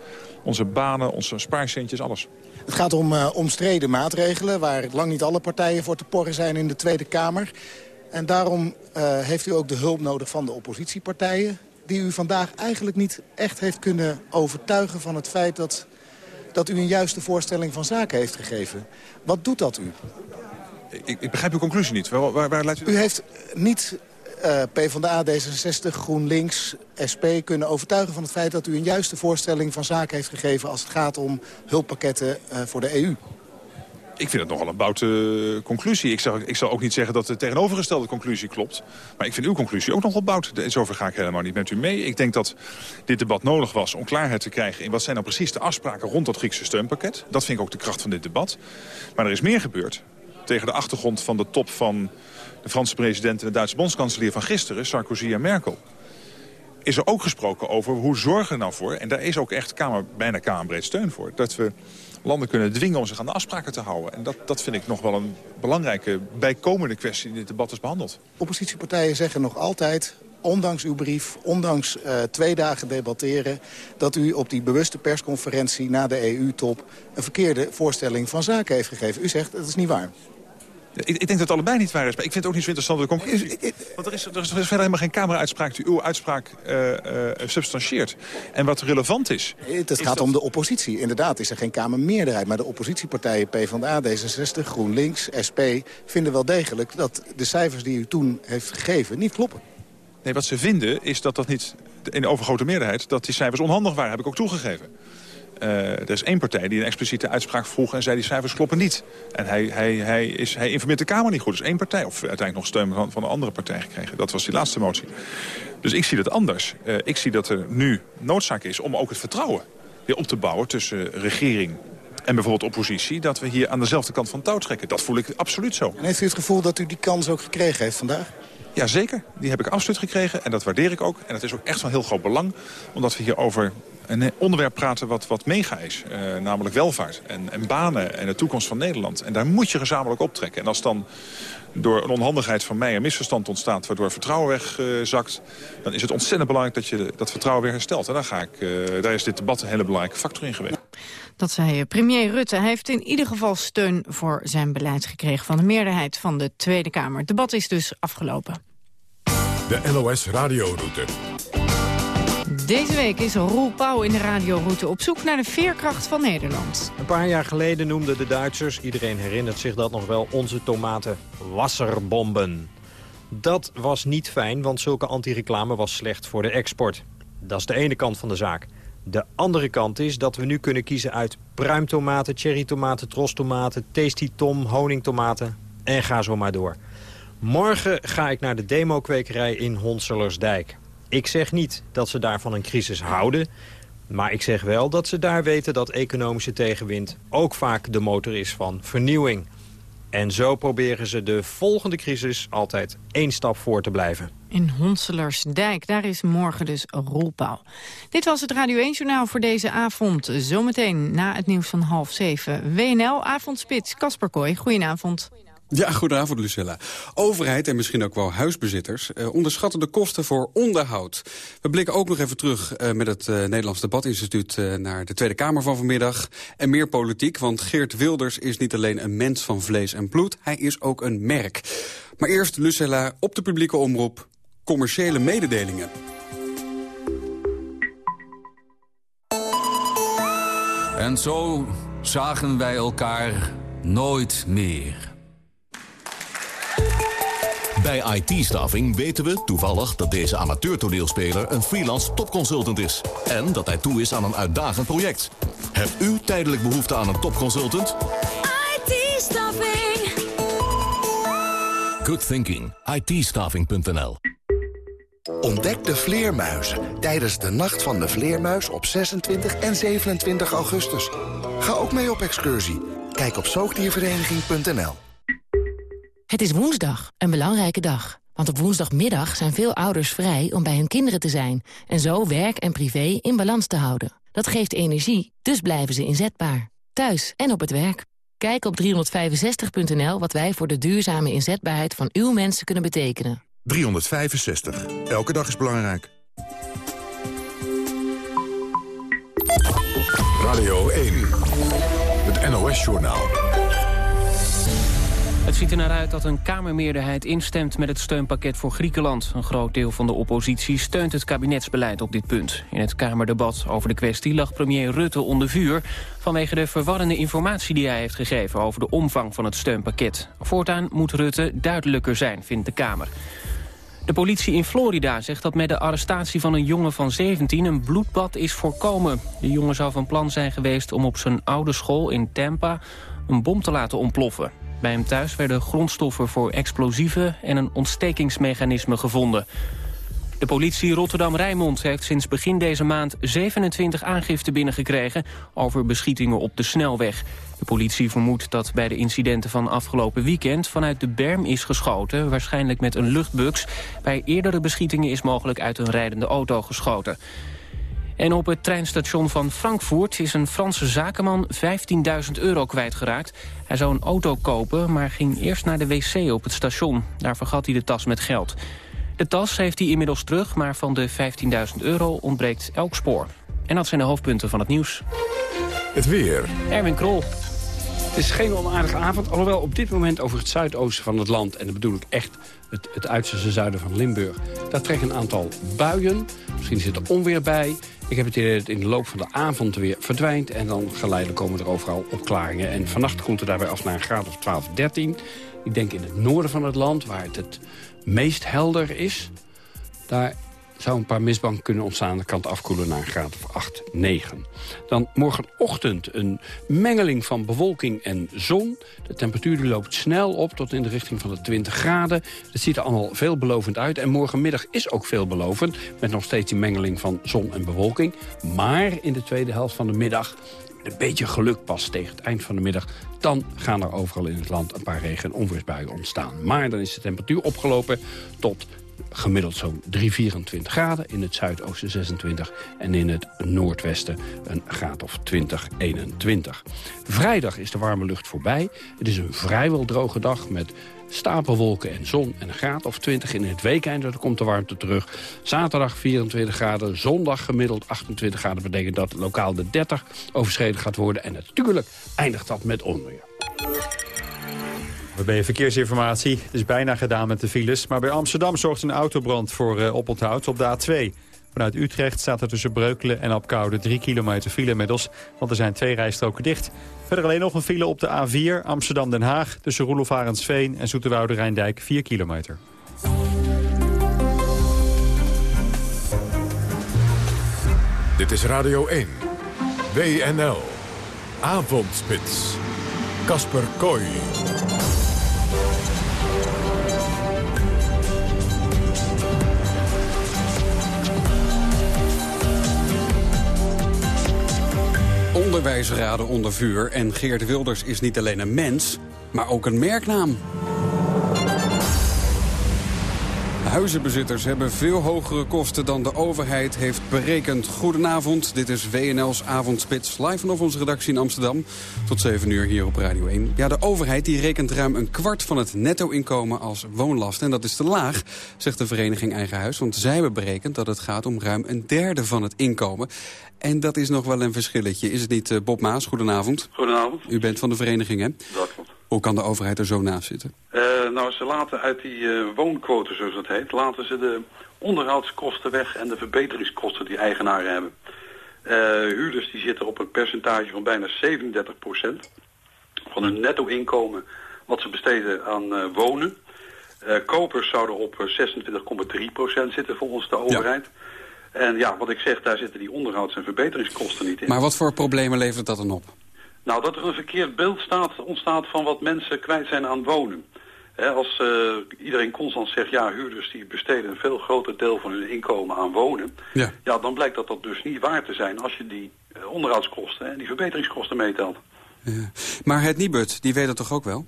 onze banen, onze spaarcentjes, alles. Het gaat om uh, omstreden maatregelen waar lang niet alle partijen voor te porren zijn in de Tweede Kamer. En daarom uh, heeft u ook de hulp nodig van de oppositiepartijen die u vandaag eigenlijk niet echt heeft kunnen overtuigen van het feit dat dat u een juiste voorstelling van zaken heeft gegeven. Wat doet dat u? Ik, ik begrijp uw conclusie niet. Waar, waar, waar leidt u U heeft niet uh, PvdA, D66, GroenLinks, SP kunnen overtuigen van het feit dat u een juiste voorstelling van zaken heeft gegeven als het gaat om hulppakketten uh, voor de EU. Ik vind het nogal een boute conclusie. Ik zal, ik ook niet zeggen dat de tegenovergestelde conclusie klopt. Maar ik vind uw conclusie ook nogal bout. Zover ga ik helemaal niet met u mee. Ik denk dat dit debat nodig was om klaarheid te krijgen... in wat zijn nou precies de afspraken rond dat Griekse steunpakket. Dat vind ik ook de kracht van dit debat. Maar er is meer gebeurd. Tegen de achtergrond van de top van de Franse president... en de Duitse bondskanselier van gisteren, Sarkozy en Merkel is er ook gesproken over hoe zorgen we nou voor... en daar is ook echt kamer, bijna kamerbreed steun voor... dat we landen kunnen dwingen om zich aan de afspraken te houden. En dat, dat vind ik nog wel een belangrijke bijkomende kwestie in dit debat is behandeld. Oppositiepartijen zeggen nog altijd ondanks uw brief, ondanks uh, twee dagen debatteren... dat u op die bewuste persconferentie na de EU-top... een verkeerde voorstelling van zaken heeft gegeven. U zegt, dat is niet waar. Ik, ik, denk dat het allebei niet waar is, maar ik vind het ook niet zo interessant de conclusie. Want er is, er is, verder helemaal geen Kameruitspraak die uw uitspraak uh, uh, substantieert. En wat relevant is... Het, het gaat dat... om de oppositie. Inderdaad is er geen Kamermeerderheid. Maar de oppositiepartijen PvdA, D66, GroenLinks, SP... vinden wel degelijk dat de cijfers die u toen heeft gegeven niet kloppen. Nee, wat ze vinden is dat dat niet in de overgrote meerderheid... dat die cijfers onhandig waren, heb ik ook toegegeven. Uh, er is één partij die een expliciete uitspraak vroeg en zei die cijfers kloppen niet. En hij, hij, hij, is, hij informeert de Kamer niet goed. Dus één partij, of uiteindelijk nog steun van, van een andere partij gekregen. Dat was die laatste motie. Dus ik zie dat anders. Uh, ik zie dat er nu noodzaak is om ook het vertrouwen weer op te bouwen tussen regering en bijvoorbeeld oppositie... dat we hier aan dezelfde kant van touw trekken. Dat voel ik absoluut zo. En heeft u het gevoel dat u die kans ook gekregen heeft vandaag? Jazeker, die heb ik absoluut gekregen en dat waardeer ik ook. En het is ook echt van heel groot belang, omdat we hier over een onderwerp praten wat, wat mega is. Uh, namelijk welvaart en, en banen en de toekomst van Nederland. En daar moet je gezamenlijk optrekken. En als dan door een onhandigheid van mij een misverstand ontstaat... waardoor vertrouwen wegzakt, uh, dan is het ontzettend belangrijk dat je dat vertrouwen weer herstelt. En daar, ga ik, uh, daar is dit debat een hele belangrijke factor in geweest. Dat zei premier Rutte. Hij heeft in ieder geval steun voor zijn beleid gekregen... van de meerderheid van de Tweede Kamer. Het debat is dus afgelopen. De NOS Radioroute. Deze week is Roel Pauw in de radioroute op zoek naar de veerkracht van Nederland. Een paar jaar geleden noemden de Duitsers, iedereen herinnert zich dat nog wel, onze tomaten wasserbomben. Dat was niet fijn, want zulke anti-reclame was slecht voor de export. Dat is de ene kant van de zaak. De andere kant is dat we nu kunnen kiezen uit pruimtomaten, cherrytomaten, trostomaten, tasty tom, honingtomaten en ga zo maar door. Morgen ga ik naar de demokwekerij in Honselersdijk. Ik zeg niet dat ze daar van een crisis houden... maar ik zeg wel dat ze daar weten dat economische tegenwind... ook vaak de motor is van vernieuwing. En zo proberen ze de volgende crisis altijd één stap voor te blijven. In Honselersdijk, daar is morgen dus rolpaal. Dit was het Radio 1-journaal voor deze avond. Zometeen na het nieuws van half zeven. WNL, Avondspits, Kasper Kooi, goedenavond. Ja, goedenavond Lucella. Overheid en misschien ook wel huisbezitters eh, onderschatten de kosten voor onderhoud. We blikken ook nog even terug eh, met het uh, Nederlands Debatinstituut uh, naar de Tweede Kamer van vanmiddag. En meer politiek, want Geert Wilders is niet alleen een mens van vlees en bloed, hij is ook een merk. Maar eerst Lucella op de publieke omroep. Commerciële mededelingen. En zo zagen wij elkaar nooit meer. Bij IT-staffing weten we toevallig dat deze amateur-toneelspeler een freelance topconsultant is. En dat hij toe is aan een uitdagend project. Hebt u tijdelijk behoefte aan een topconsultant? IT-staffing. Good thinking. it Ontdek de vleermuizen tijdens de Nacht van de Vleermuis op 26 en 27 augustus. Ga ook mee op excursie. Kijk op zoogdiervereniging.nl. Het is woensdag, een belangrijke dag. Want op woensdagmiddag zijn veel ouders vrij om bij hun kinderen te zijn... en zo werk en privé in balans te houden. Dat geeft energie, dus blijven ze inzetbaar. Thuis en op het werk. Kijk op 365.nl wat wij voor de duurzame inzetbaarheid van uw mensen kunnen betekenen. 365. Elke dag is belangrijk. Radio 1. Het NOS-journaal. Het ziet er naar uit dat een Kamermeerderheid instemt met het steunpakket voor Griekenland. Een groot deel van de oppositie steunt het kabinetsbeleid op dit punt. In het Kamerdebat over de kwestie lag premier Rutte onder vuur... vanwege de verwarrende informatie die hij heeft gegeven over de omvang van het steunpakket. Voortaan moet Rutte duidelijker zijn, vindt de Kamer. De politie in Florida zegt dat met de arrestatie van een jongen van 17 een bloedbad is voorkomen. De jongen zou van plan zijn geweest om op zijn oude school in Tampa een bom te laten ontploffen. Bij hem thuis werden grondstoffen voor explosieven en een ontstekingsmechanisme gevonden. De politie Rotterdam-Rijnmond heeft sinds begin deze maand 27 aangiften binnengekregen over beschietingen op de snelweg. De politie vermoedt dat bij de incidenten van afgelopen weekend vanuit de berm is geschoten, waarschijnlijk met een luchtbux. Bij eerdere beschietingen is mogelijk uit een rijdende auto geschoten. En op het treinstation van Frankfurt is een Franse zakenman 15.000 euro kwijtgeraakt. Hij zou een auto kopen, maar ging eerst naar de wc op het station. Daar vergat hij de tas met geld. De tas heeft hij inmiddels terug, maar van de 15.000 euro ontbreekt elk spoor. En dat zijn de hoofdpunten van het nieuws. Het weer. Erwin Krol. Het is geen onaardige avond, alhoewel op dit moment over het zuidoosten van het land... en dat bedoel ik echt het, het uiterste zuiden van Limburg... daar trekken een aantal buien, misschien zit er onweer bij... Ik heb het idee dat in de loop van de avond weer verdwijnt... en dan geleidelijk komen er overal opklaringen. En vannacht koelt het daarbij af naar een graad of 12, 13. Ik denk in het noorden van het land, waar het het meest helder is... daar zou een paar mistbanken kunnen ontstaan. De kant afkoelen naar een graad of 8, 9. Dan morgenochtend een mengeling van bewolking en zon. De temperatuur loopt snel op tot in de richting van de 20 graden. Het ziet er allemaal veelbelovend uit. En morgenmiddag is ook veelbelovend. Met nog steeds die mengeling van zon en bewolking. Maar in de tweede helft van de middag een beetje geluk pas tegen het eind van de middag... dan gaan er overal in het land een paar regen- en onweersbuien ontstaan. Maar dan is de temperatuur opgelopen tot gemiddeld zo'n 3, 24 graden. In het zuidoosten 26 en in het noordwesten een graad of 20, 21. Vrijdag is de warme lucht voorbij. Het is een vrijwel droge dag met stapelwolken en zon en een graad of 20 in het weekend. Komt de warmte terug. Zaterdag 24 graden, zondag gemiddeld 28 graden. betekent dat lokaal de 30 overschreden gaat worden. En natuurlijk eindigt dat met onweer. We je verkeersinformatie. Het is bijna gedaan met de files. Maar bij Amsterdam zorgt een autobrand voor uh, oponthoud op de A2. Vanuit Utrecht staat er tussen Breukelen en Apkoude 3 kilometer file inmiddels. Want er zijn twee rijstroken dicht. Verder alleen nog een file op de A4 Amsterdam-Den Haag... tussen Roelof Arendsveen en Zoeterwoude Rijndijk 4 kilometer. Dit is Radio 1. WNL. Avondspits. Kasper Kooi. Onderwijsraden onder vuur en Geert Wilders is niet alleen een mens, maar ook een merknaam. Huizenbezitters hebben veel hogere kosten dan de overheid heeft berekend. Goedenavond, dit is WNL's Avondspits, live vanaf onze redactie in Amsterdam. Tot 7 uur hier op Radio 1. Ja, de overheid die rekent ruim een kwart van het netto-inkomen als woonlast. En dat is te laag, zegt de vereniging Eigen Huis. Want zij hebben berekend dat het gaat om ruim een derde van het inkomen. En dat is nog wel een verschilletje. Is het niet, eh, Bob Maas? Goedenavond. Goedenavond. U bent van de vereniging, hè? Dat klopt. Hoe kan de overheid er zo naast zitten? Uh, nou, ze laten uit die uh, woonquote, zoals dat heet... laten ze de onderhoudskosten weg en de verbeteringskosten die eigenaren hebben. Uh, huurders die zitten op een percentage van bijna 37% van hun netto-inkomen wat ze besteden aan wonen. kopers zouden op 26,3% zitten volgens de overheid. En ja, wat ik zeg, daar zitten die onderhouds- en verbeteringskosten niet in. Maar wat voor problemen levert dat dan op? Nou, dat er een verkeerd beeld staat, ontstaat van wat mensen kwijt zijn aan wonen. als uh, iedereen constant zegt, ja, huurders die besteden een veel groter deel van hun inkomen aan wonen. Ja. ja dan blijkt dat dat dus niet waar te zijn als je die uh, onderhoudskosten en die verbeteringskosten meetelt. Ja. Maar het Nibud, die weet dat toch ook wel?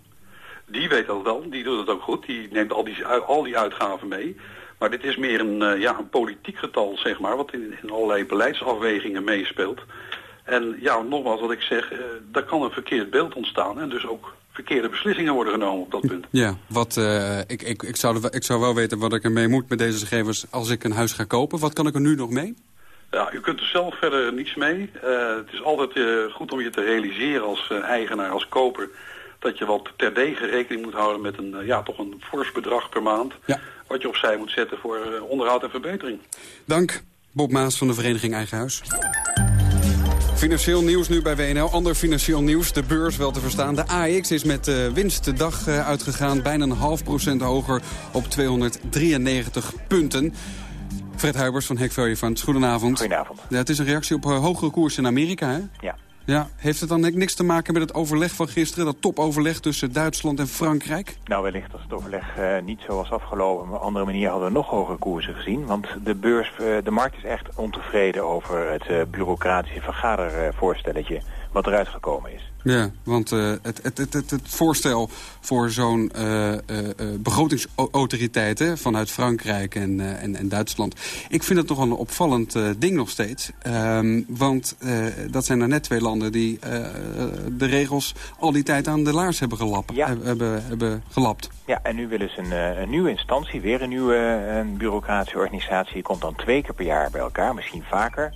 Die weet dat wel, die doet het ook goed. Die neemt al die, al die uitgaven mee. Maar dit is meer een, uh, ja, een politiek getal, zeg maar, wat in, in allerlei beleidsafwegingen meespeelt. En ja, nogmaals wat ik zeg, uh, daar kan een verkeerd beeld ontstaan en dus ook verkeerde beslissingen worden genomen op dat punt. Ja, wat, uh, ik, ik, ik, zou, ik zou wel weten wat ik ermee moet met deze gegevens als ik een huis ga kopen. Wat kan ik er nu nog mee? Ja, u kunt er zelf verder niets mee. Uh, het is altijd uh, goed om je te realiseren als eigenaar, als koper... dat je wat terdege rekening moet houden met een, ja, toch een fors bedrag per maand... Ja. wat je opzij moet zetten voor onderhoud en verbetering. Dank, Bob Maas van de Vereniging Eigen Huis. Financieel nieuws nu bij WNL. Ander financieel nieuws, de beurs wel te verstaan. De AX is met uh, winst de dag uh, uitgegaan. Bijna een half procent hoger op 293 punten. Fred Huibers van Hack Value Funds, goedenavond. Goedenavond. Ja, het is een reactie op uh, hogere koers in Amerika, hè? Ja. Ja, heeft het dan niks te maken met het overleg van gisteren, dat topoverleg tussen Duitsland en Frankrijk? Nou, wellicht als het overleg uh, niet zo was afgelopen, maar op een andere manier hadden we nog hogere koersen gezien. Want de beurs, uh, de markt is echt ontevreden over het uh, bureaucratische vergadervoorstelletje wat eruit gekomen is. Ja, want uh, het, het, het, het, voorstel voor zo'n uh, uh, begrotingsautoriteit hè, vanuit Frankrijk en, en, en, Duitsland... ik vind het toch wel een opvallend ding nog steeds. Um, want dat zijn er net twee landen die de regels al die tijd aan de laars hebben, gelapt, ja. hebben, hebben gelapt. Ja, en nu willen ze een, een nieuwe instantie, weer een nieuwe een bureaucratische organisatie... die komt dan twee keer per jaar bij elkaar, misschien vaker...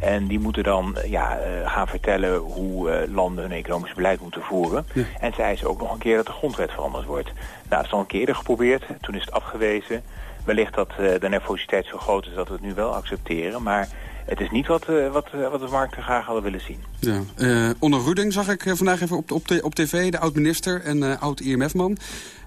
En die moeten dan ja, uh, gaan vertellen hoe uh, landen hun economisch beleid moeten voeren. Ja. En zij eisen ook nog een keer dat de grondwet veranderd wordt. Nou, dat is al een keer eerder geprobeerd. Toen is het afgewezen. Wellicht dat uh, de nervositeit zo groot is dat we het nu wel accepteren. Maar het is niet wat, wat, wat de markten graag hadden willen zien. Ja. onder Ruding zag ik vandaag even op, op, op tv, de oud-minister en oud-IMF-man.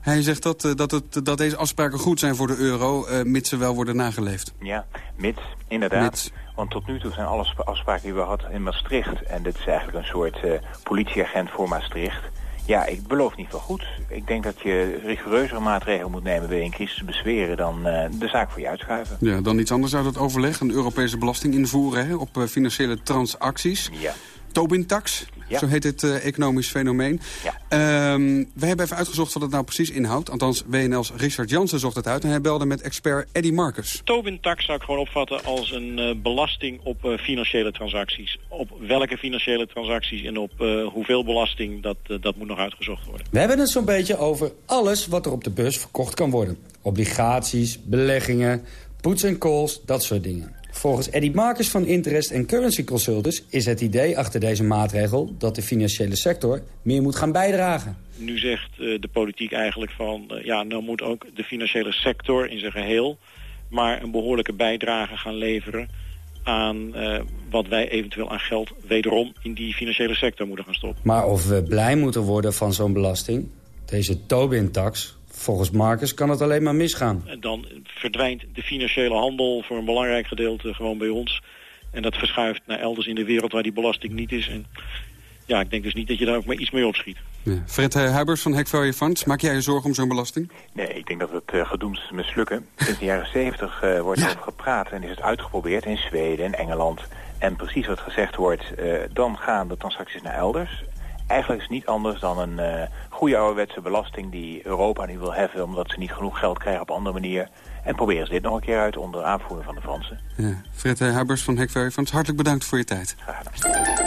Hij zegt dat, dat, het, dat deze afspraken goed zijn voor de euro, mits ze wel worden nageleefd. Ja, mits, inderdaad. Mits. Want tot nu toe zijn alle afspraken die we hadden in Maastricht... en dit is eigenlijk een soort uh, politieagent voor Maastricht... Ja, ik beloof niet veel goed. Ik denk dat je rigoureuzere maatregelen moet nemen... bij een crisis besweren dan uh, de zaak voor je uitschuiven. Ja, dan iets anders uit het overleg. Een Europese belasting invoeren hè, op financiële transacties. Ja. Tobin-tax, ja. zo heet het uh, economisch fenomeen. Ja. Um, we hebben even uitgezocht wat het nou precies inhoudt. Althans, WNL's Richard Jansen zocht het uit. En hij belde met expert Eddie Marcus. Tobin-tax zou ik gewoon opvatten als een uh, belasting op uh, financiële transacties. Op welke financiële transacties en op hoeveel belasting, dat, dat moet nog uitgezocht worden. We hebben het zo'n beetje over alles wat er op de beurs verkocht kan worden. Obligaties, beleggingen, puts en calls, dat soort dingen. Volgens Eddie Marcus van Interest and Currency Consultants is het idee achter deze maatregel dat de financiële sector meer moet gaan bijdragen. Nu zegt uh, de politiek eigenlijk van, uh, ja, nou moet ook de financiële sector in zijn geheel maar een behoorlijke bijdrage gaan leveren aan uh, wat wij eventueel aan geld wederom in die financiële sector moeten gaan stoppen. Maar of we blij moeten worden van zo'n belasting, deze Tobin-tax, Volgens Marcus kan het alleen maar misgaan. En dan verdwijnt de financiële handel voor een belangrijk gedeelte gewoon bij ons. En dat verschuift naar elders in de wereld waar die belasting niet is. En ja, ik denk dus niet dat je daar ook maar iets mee opschiet. Ja. Fred uh, Huibers van Hack Value Funds, maak jij je zorgen om zo'n belasting? Nee, ik denk dat het uh, gedoemd is mislukken. Sinds de jaren 70 uh, wordt ja. over gepraat en is het uitgeprobeerd in Zweden en Engeland. En precies wat gezegd wordt, dan gaan de transacties naar elders. Eigenlijk is het niet anders dan een uh, goede ouderwetse belasting die Europa nu wil heffen... omdat ze niet genoeg geld krijgen op andere manier. En proberen ze dit nog een keer uit onder aanvoering van de Fransen. Ja. Fred Habers van Hekverry, hartelijk bedankt voor je tijd. Graag gedaan.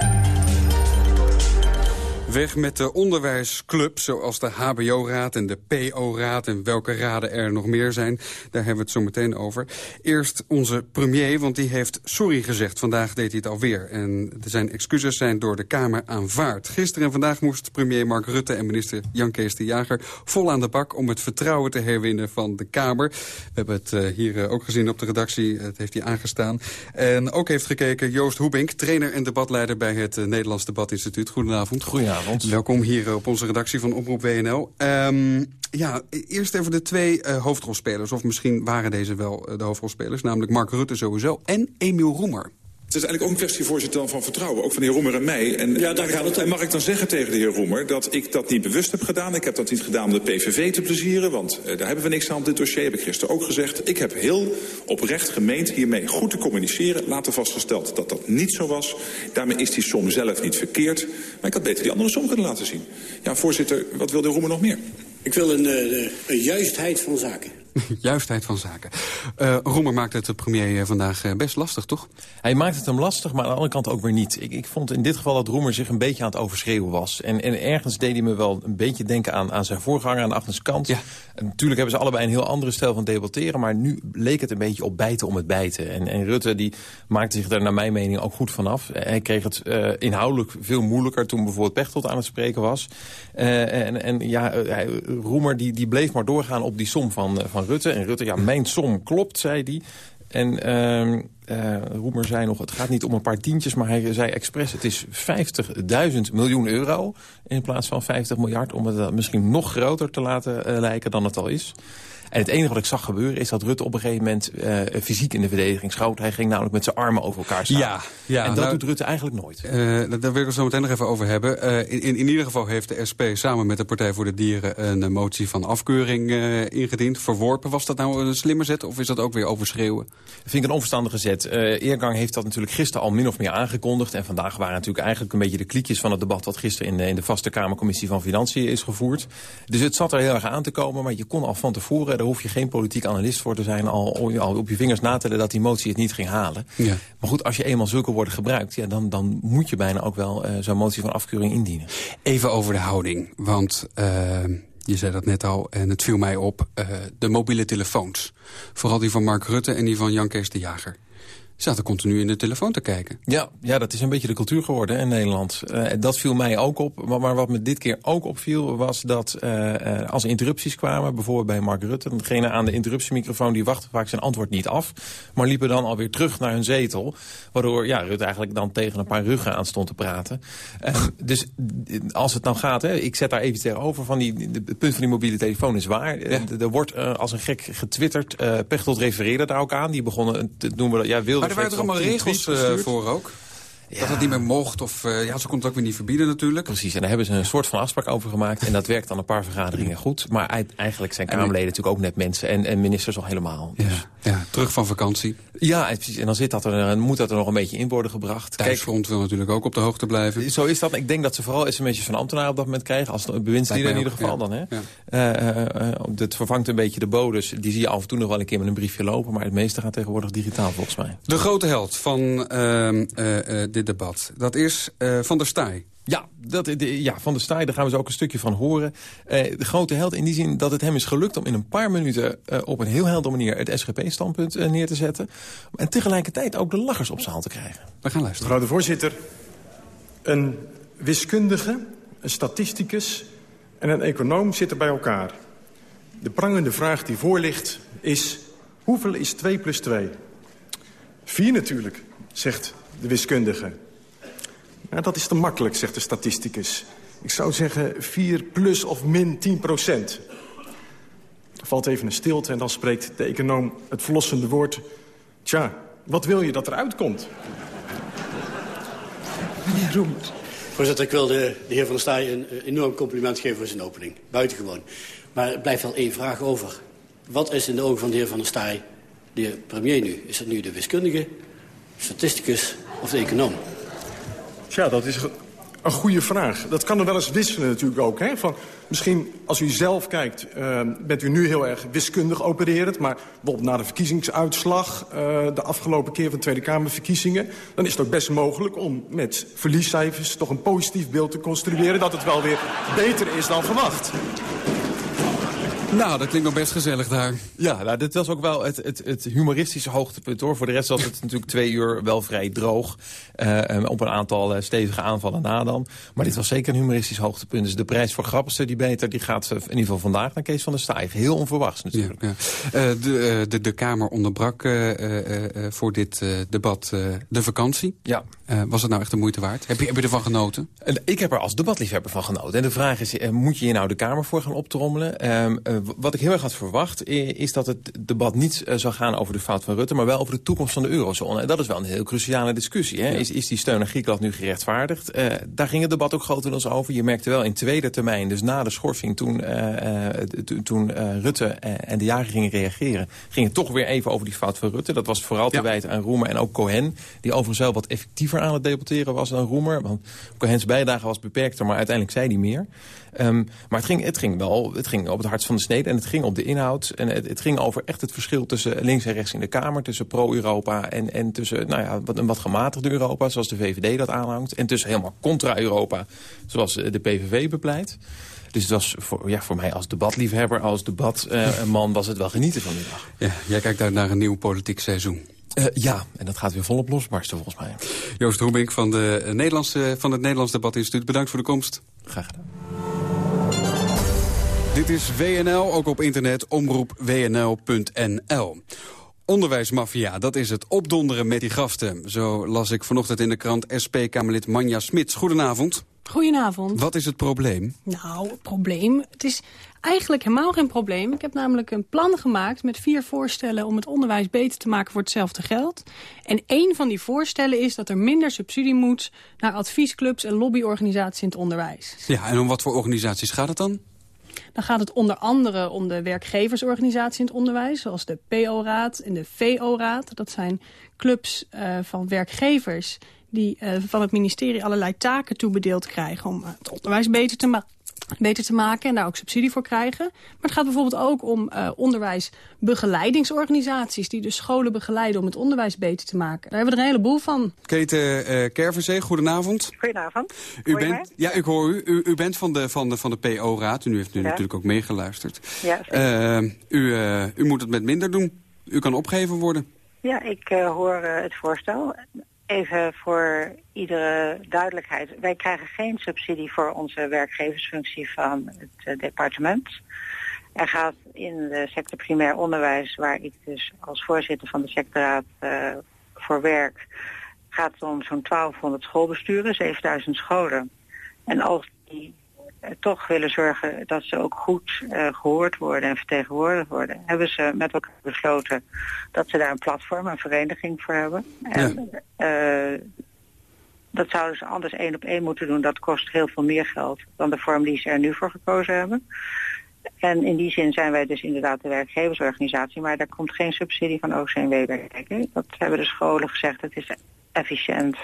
Weg met de onderwijsclub, zoals de HBO-raad en de PO-raad... en welke raden er nog meer zijn. Daar hebben we het zo meteen over. Eerst onze premier, want die heeft sorry gezegd. Vandaag deed hij het alweer. En zijn excuses zijn door de Kamer aanvaard. Gisteren en vandaag moest premier Mark Rutte en minister Jan Kees de Jager... vol aan de bak om het vertrouwen te herwinnen van de Kamer. We hebben het uh, hier uh, ook gezien op de redactie. Het heeft hij aangestaan. En ook heeft gekeken Joost Hoebink, trainer en debatleider... bij het uh, Nederlands Debatinstituut. Goedenavond. Goedenavond. Welkom hier op onze redactie van Oproep WNL. Um, ja, eerst even de twee uh, hoofdrolspelers. Of misschien waren deze wel uh, de hoofdrolspelers. Namelijk Mark Rutte sowieso en Emiel Roemer. Het is eigenlijk ook een kwestie, voorzitter, van vertrouwen. Ook van de heer Roemer en mij. En, ja, daar gaat het. En mag ik dan zeggen tegen de heer Roemer... dat ik dat niet bewust heb gedaan. Ik heb dat niet gedaan om de PVV te plezieren. Want uh, daar hebben we niks aan op dit dossier. Heb ik gisteren ook gezegd. Ik heb heel oprecht gemeend hiermee goed te communiceren. Later vastgesteld dat dat niet zo was. Daarmee is die som zelf niet verkeerd. Maar ik had beter die andere som kunnen laten zien. Ja, voorzitter, wat wil de Roemer nog meer? Ik wil een, uh, een juistheid van zaken. Juistheid van zaken. Uh, Roemer maakt het de premier vandaag uh, best lastig, toch? Hij maakt het hem lastig, maar aan de andere kant ook weer niet. Ik, ik vond in dit geval dat Roemer zich een beetje aan het overschreeuwen was. En, en ergens deed hij me wel een beetje denken aan, aan zijn voorganger, aan Agnes Kant. Ja. En natuurlijk hebben ze allebei een heel andere stijl van debatteren... maar nu leek het een beetje op bijten om het bijten. En, en Rutte die maakte zich daar naar mijn mening ook goed vanaf. Hij kreeg het uh, inhoudelijk veel moeilijker toen bijvoorbeeld Pechtold aan het spreken was. en, en ja, Roemer die, die bleef maar doorgaan op die som van, van Rutte. En Rutte, ja, mijn som klopt, zei hij. En uh, uh, Roemer zei nog, het gaat niet om een paar tientjes... maar hij zei expres, het is 50.000 miljoen euro... in plaats van 50 miljard, om het misschien nog groter te laten uh, lijken dan het al is. En het enige wat ik zag gebeuren is dat Rutte op een gegeven moment uh, fysiek in de verdediging schoot. Hij ging namelijk met zijn armen over elkaar staan. Ja, ja, en dat nou, doet Rutte eigenlijk nooit. Uh, daar wil ik het zo meteen nog even over hebben. Uh, in, in ieder geval heeft de SP samen met de Partij voor de Dieren een motie van afkeuring ingediend. Verworpen. Was dat nou een slimme zet of is dat ook weer overschreeuwen? Dat vind ik een onverstandige zet. Eergang heeft dat natuurlijk gisteren al min of meer aangekondigd. En vandaag waren natuurlijk eigenlijk een beetje de kliekjes van het debat... wat gisteren in de, in de vaste Kamercommissie van Financiën is gevoerd. Dus het zat er heel erg aan te komen. Maar je kon al van tevoren daar hoef je geen politiek analist voor te zijn... al, al op je vingers na tellen dat die motie het niet ging halen. Ja. Maar goed, als je eenmaal zulke woorden gebruikt... Ja, dan, dan moet je bijna ook wel uh, zo'n motie van afkeuring indienen. Even over de houding, want... Uh... Je zei dat net al en het viel mij op. Uh, de mobiele telefoons. Vooral die van Mark Rutte en die van Jan Kees de Jager zaten continu in de telefoon te kijken. Ja, ja dat is een beetje de cultuur geworden in Nederland. Uh, dat viel mij ook op. Maar, maar, wat me dit keer ook opviel was dat uh, als interrupties kwamen... bijvoorbeeld bij Mark Rutte... degene aan de interruptiemicrofoon die wachtte vaak zijn antwoord niet af... maar liepen dan alweer terug naar hun zetel. Waardoor ja, Rutte eigenlijk dan tegen een paar ruggen aan stond te praten. Uh, dus als het nou gaat, hè, ik zet daar even tegenover... van die, de, het punt van die mobiele telefoon is waar. Ja. Er wordt als een gek getwitterd. Pechtold refereerde daar ook aan. Die begonnen, doen we dat, ja, wilde waren er allemaal regels uh, voor ook? Ja. Dat het niet meer mocht. Of, uh, ja, ze kon het ook weer niet verbieden natuurlijk. Precies, en daar hebben ze een soort van afspraak over gemaakt. En dat werkt dan een paar vergaderingen goed. Maar eigenlijk zijn Kamerleden natuurlijk ook net mensen. En, en ministers al helemaal. Dus. Ja, ja, terug van vakantie. Ja, precies. En dan zit dat er, moet dat er nog een beetje in worden gebracht. Thuisfront wil natuurlijk ook op de hoogte blijven. Zo is dat. Ik denk dat ze vooral sms'jes van ambtenaren op dat moment krijgen. Als bewindslieden in ieder geval dan. Hè? Uh, uh, het vervangt een beetje de bodus. Die zie je af en toe nog wel een keer met een briefje lopen. Maar het meeste gaat tegenwoordig digitaal volgens mij. De grote held van dit debat. Dat is Van der Staaij. Ja, dat, de, ja, Van der Staaij, daar gaan we zo ook een stukje van horen. Uh, de grote held in die zin dat het hem is gelukt om in een paar minuten... Uh, op een heel heldere manier het SGP-standpunt uh, neer te zetten. En tegelijkertijd ook de lachers op zaal te krijgen. We gaan luisteren. Mevrouw de voorzitter, een wiskundige, een statisticus en een econoom zitten bij elkaar. De prangende vraag die voor ligt is... hoeveel is 2 plus 2? 4 natuurlijk, zegt de wiskundige. Ja, dat is te makkelijk, zegt de statisticus. Ik zou zeggen 4 plus of min 10 procent. Er valt even een stilte en dan spreekt de econoom het verlossende woord... Tja, wat wil je dat eruit komt? Meneer Roemers. Voorzitter, ik wil de, de heer Van der Staaij een enorm compliment geven voor zijn opening. Buitengewoon. Maar er blijft wel één vraag over. Wat is in de ogen van de heer Van der Staaij de premier nu? Is dat nu de wiskundige, statisticus of de econoom? Tja, dat is een goede vraag. Dat kan er wel eens wisselen natuurlijk ook. Hè? Van, misschien als u zelf kijkt, uh, bent u nu heel erg wiskundig opererend... maar bijvoorbeeld na de verkiezingsuitslag... Uh, de afgelopen keer van de Tweede Kamerverkiezingen... dan is het ook best mogelijk om met verliescijfers... toch een positief beeld te construeren... dat het wel weer beter is dan verwacht. Nou, dat klinkt nog best gezellig daar. Ja, nou, dit was ook wel het, het, het humoristische hoogtepunt hoor. Voor de rest was het natuurlijk twee uur wel vrij droog. Uh, op een aantal uh, stevige aanvallen na dan. Maar dit was zeker een humoristisch hoogtepunt. Dus de prijs voor grappigste die beter, die gaat in ieder geval vandaag naar Kees van der Staaij. Heel onverwachts natuurlijk. Ja, ja. Uh, de, de, de Kamer onderbrak voor dit debat de vakantie. Ja. was het nou echt de moeite waard? Heb je, heb je ervan genoten? Ik heb er als debatliefhebber van genoten. En de vraag is, moet je je nou de Kamer voor gaan optrommelen? Ehm, wat ik heel erg had verwacht, is dat het debat niet uh, zou gaan over de fout van Rutte, maar wel over de toekomst van de eurozone. En dat is wel een heel cruciale discussie. Hè? Is, is die steun aan Griekenland nu gerechtvaardigd? Uh, daar ging het debat ook grotendeels over. Je merkte wel in tweede termijn, dus na de schorsing, toen, uh, toen Rutte en de jager gingen reageren, ging het toch weer even over die fout van Rutte. Dat was vooral te wijten aan Roemer en ook Cohen, die overigens wel wat effectiever aan het debatteren was dan Roemer. Want Cohens bijdrage was beperkter, maar uiteindelijk zei hij meer. Um, maar het ging, het ging wel het ging op het hart van de snede en het ging op de inhoud. En het, het ging over echt het verschil tussen links en rechts in de Kamer. Tussen pro-Europa en, en tussen nou ja, wat, een wat gematigde Europa, zoals de VVD dat aanhangt. En tussen helemaal contra-Europa, zoals de PVV bepleit. Dus het was voor, ja, voor mij als debatliefhebber, als debatman, uh, was het wel genieten van die dag. Ja, jij kijkt uit naar een nieuw politiek seizoen. Uh, ja, en dat gaat weer volop losbarsten volgens mij. Joost Roebink van, de Nederlandse, van het Nederlands Debatinstituut, bedankt voor de komst. Graag gedaan. Dit is WNL, ook op internet, omroepwnl.nl. Onderwijsmafia, dat is het opdonderen met die gasten. Zo las ik vanochtend in de krant SP-Kamerlid Manja Smits. Goedenavond. Goedenavond. Wat is het probleem? Nou, het probleem? Het is eigenlijk helemaal geen probleem. Ik heb namelijk een plan gemaakt met vier voorstellen... om het onderwijs beter te maken voor hetzelfde geld. En één van die voorstellen is dat er minder subsidie moet... naar adviesclubs en lobbyorganisaties in het onderwijs. Ja, en om wat voor organisaties gaat het dan? Dan gaat het onder andere om de werkgeversorganisatie in het onderwijs... zoals de PO-raad en de VO-raad. Dat zijn clubs uh, van werkgevers die uh, van het ministerie allerlei taken toebedeeld krijgen... om het onderwijs beter te maken beter te maken en daar ook subsidie voor krijgen. Maar het gaat bijvoorbeeld ook om uh, onderwijsbegeleidingsorganisaties... die de scholen begeleiden om het onderwijs beter te maken. Daar hebben we er een heleboel van. Keten uh, Kerverzee, goedenavond. Goedenavond. U bent, ja, ik hoor u. U, u bent van de, van de, van de PO-raad. U heeft nu ja. natuurlijk ook meegeluisterd. Ja, uh, u, u moet het met minder doen. U kan opgeven worden. Ja, ik hoor het voorstel. Even voor iedere duidelijkheid. Wij krijgen geen subsidie voor onze werkgeversfunctie van het uh, departement. Er gaat in de sector primair onderwijs, waar ik dus als voorzitter van de sectorraad uh, voor werk, gaat het om zo'n 1200 schoolbesturen, 7000 scholen. En als die toch willen zorgen dat ze ook goed uh, gehoord worden en vertegenwoordigd worden, hebben ze met elkaar besloten dat ze daar een platform, een vereniging voor hebben. En, ja. uh, dat zouden ze anders één op één moeten doen. Dat kost heel veel meer geld dan de vorm die ze er nu voor gekozen hebben. En in die zin zijn wij dus inderdaad de werkgeversorganisatie, maar daar komt geen subsidie van OCMW bij kijken. Dat hebben de scholen gezegd, het is efficiënt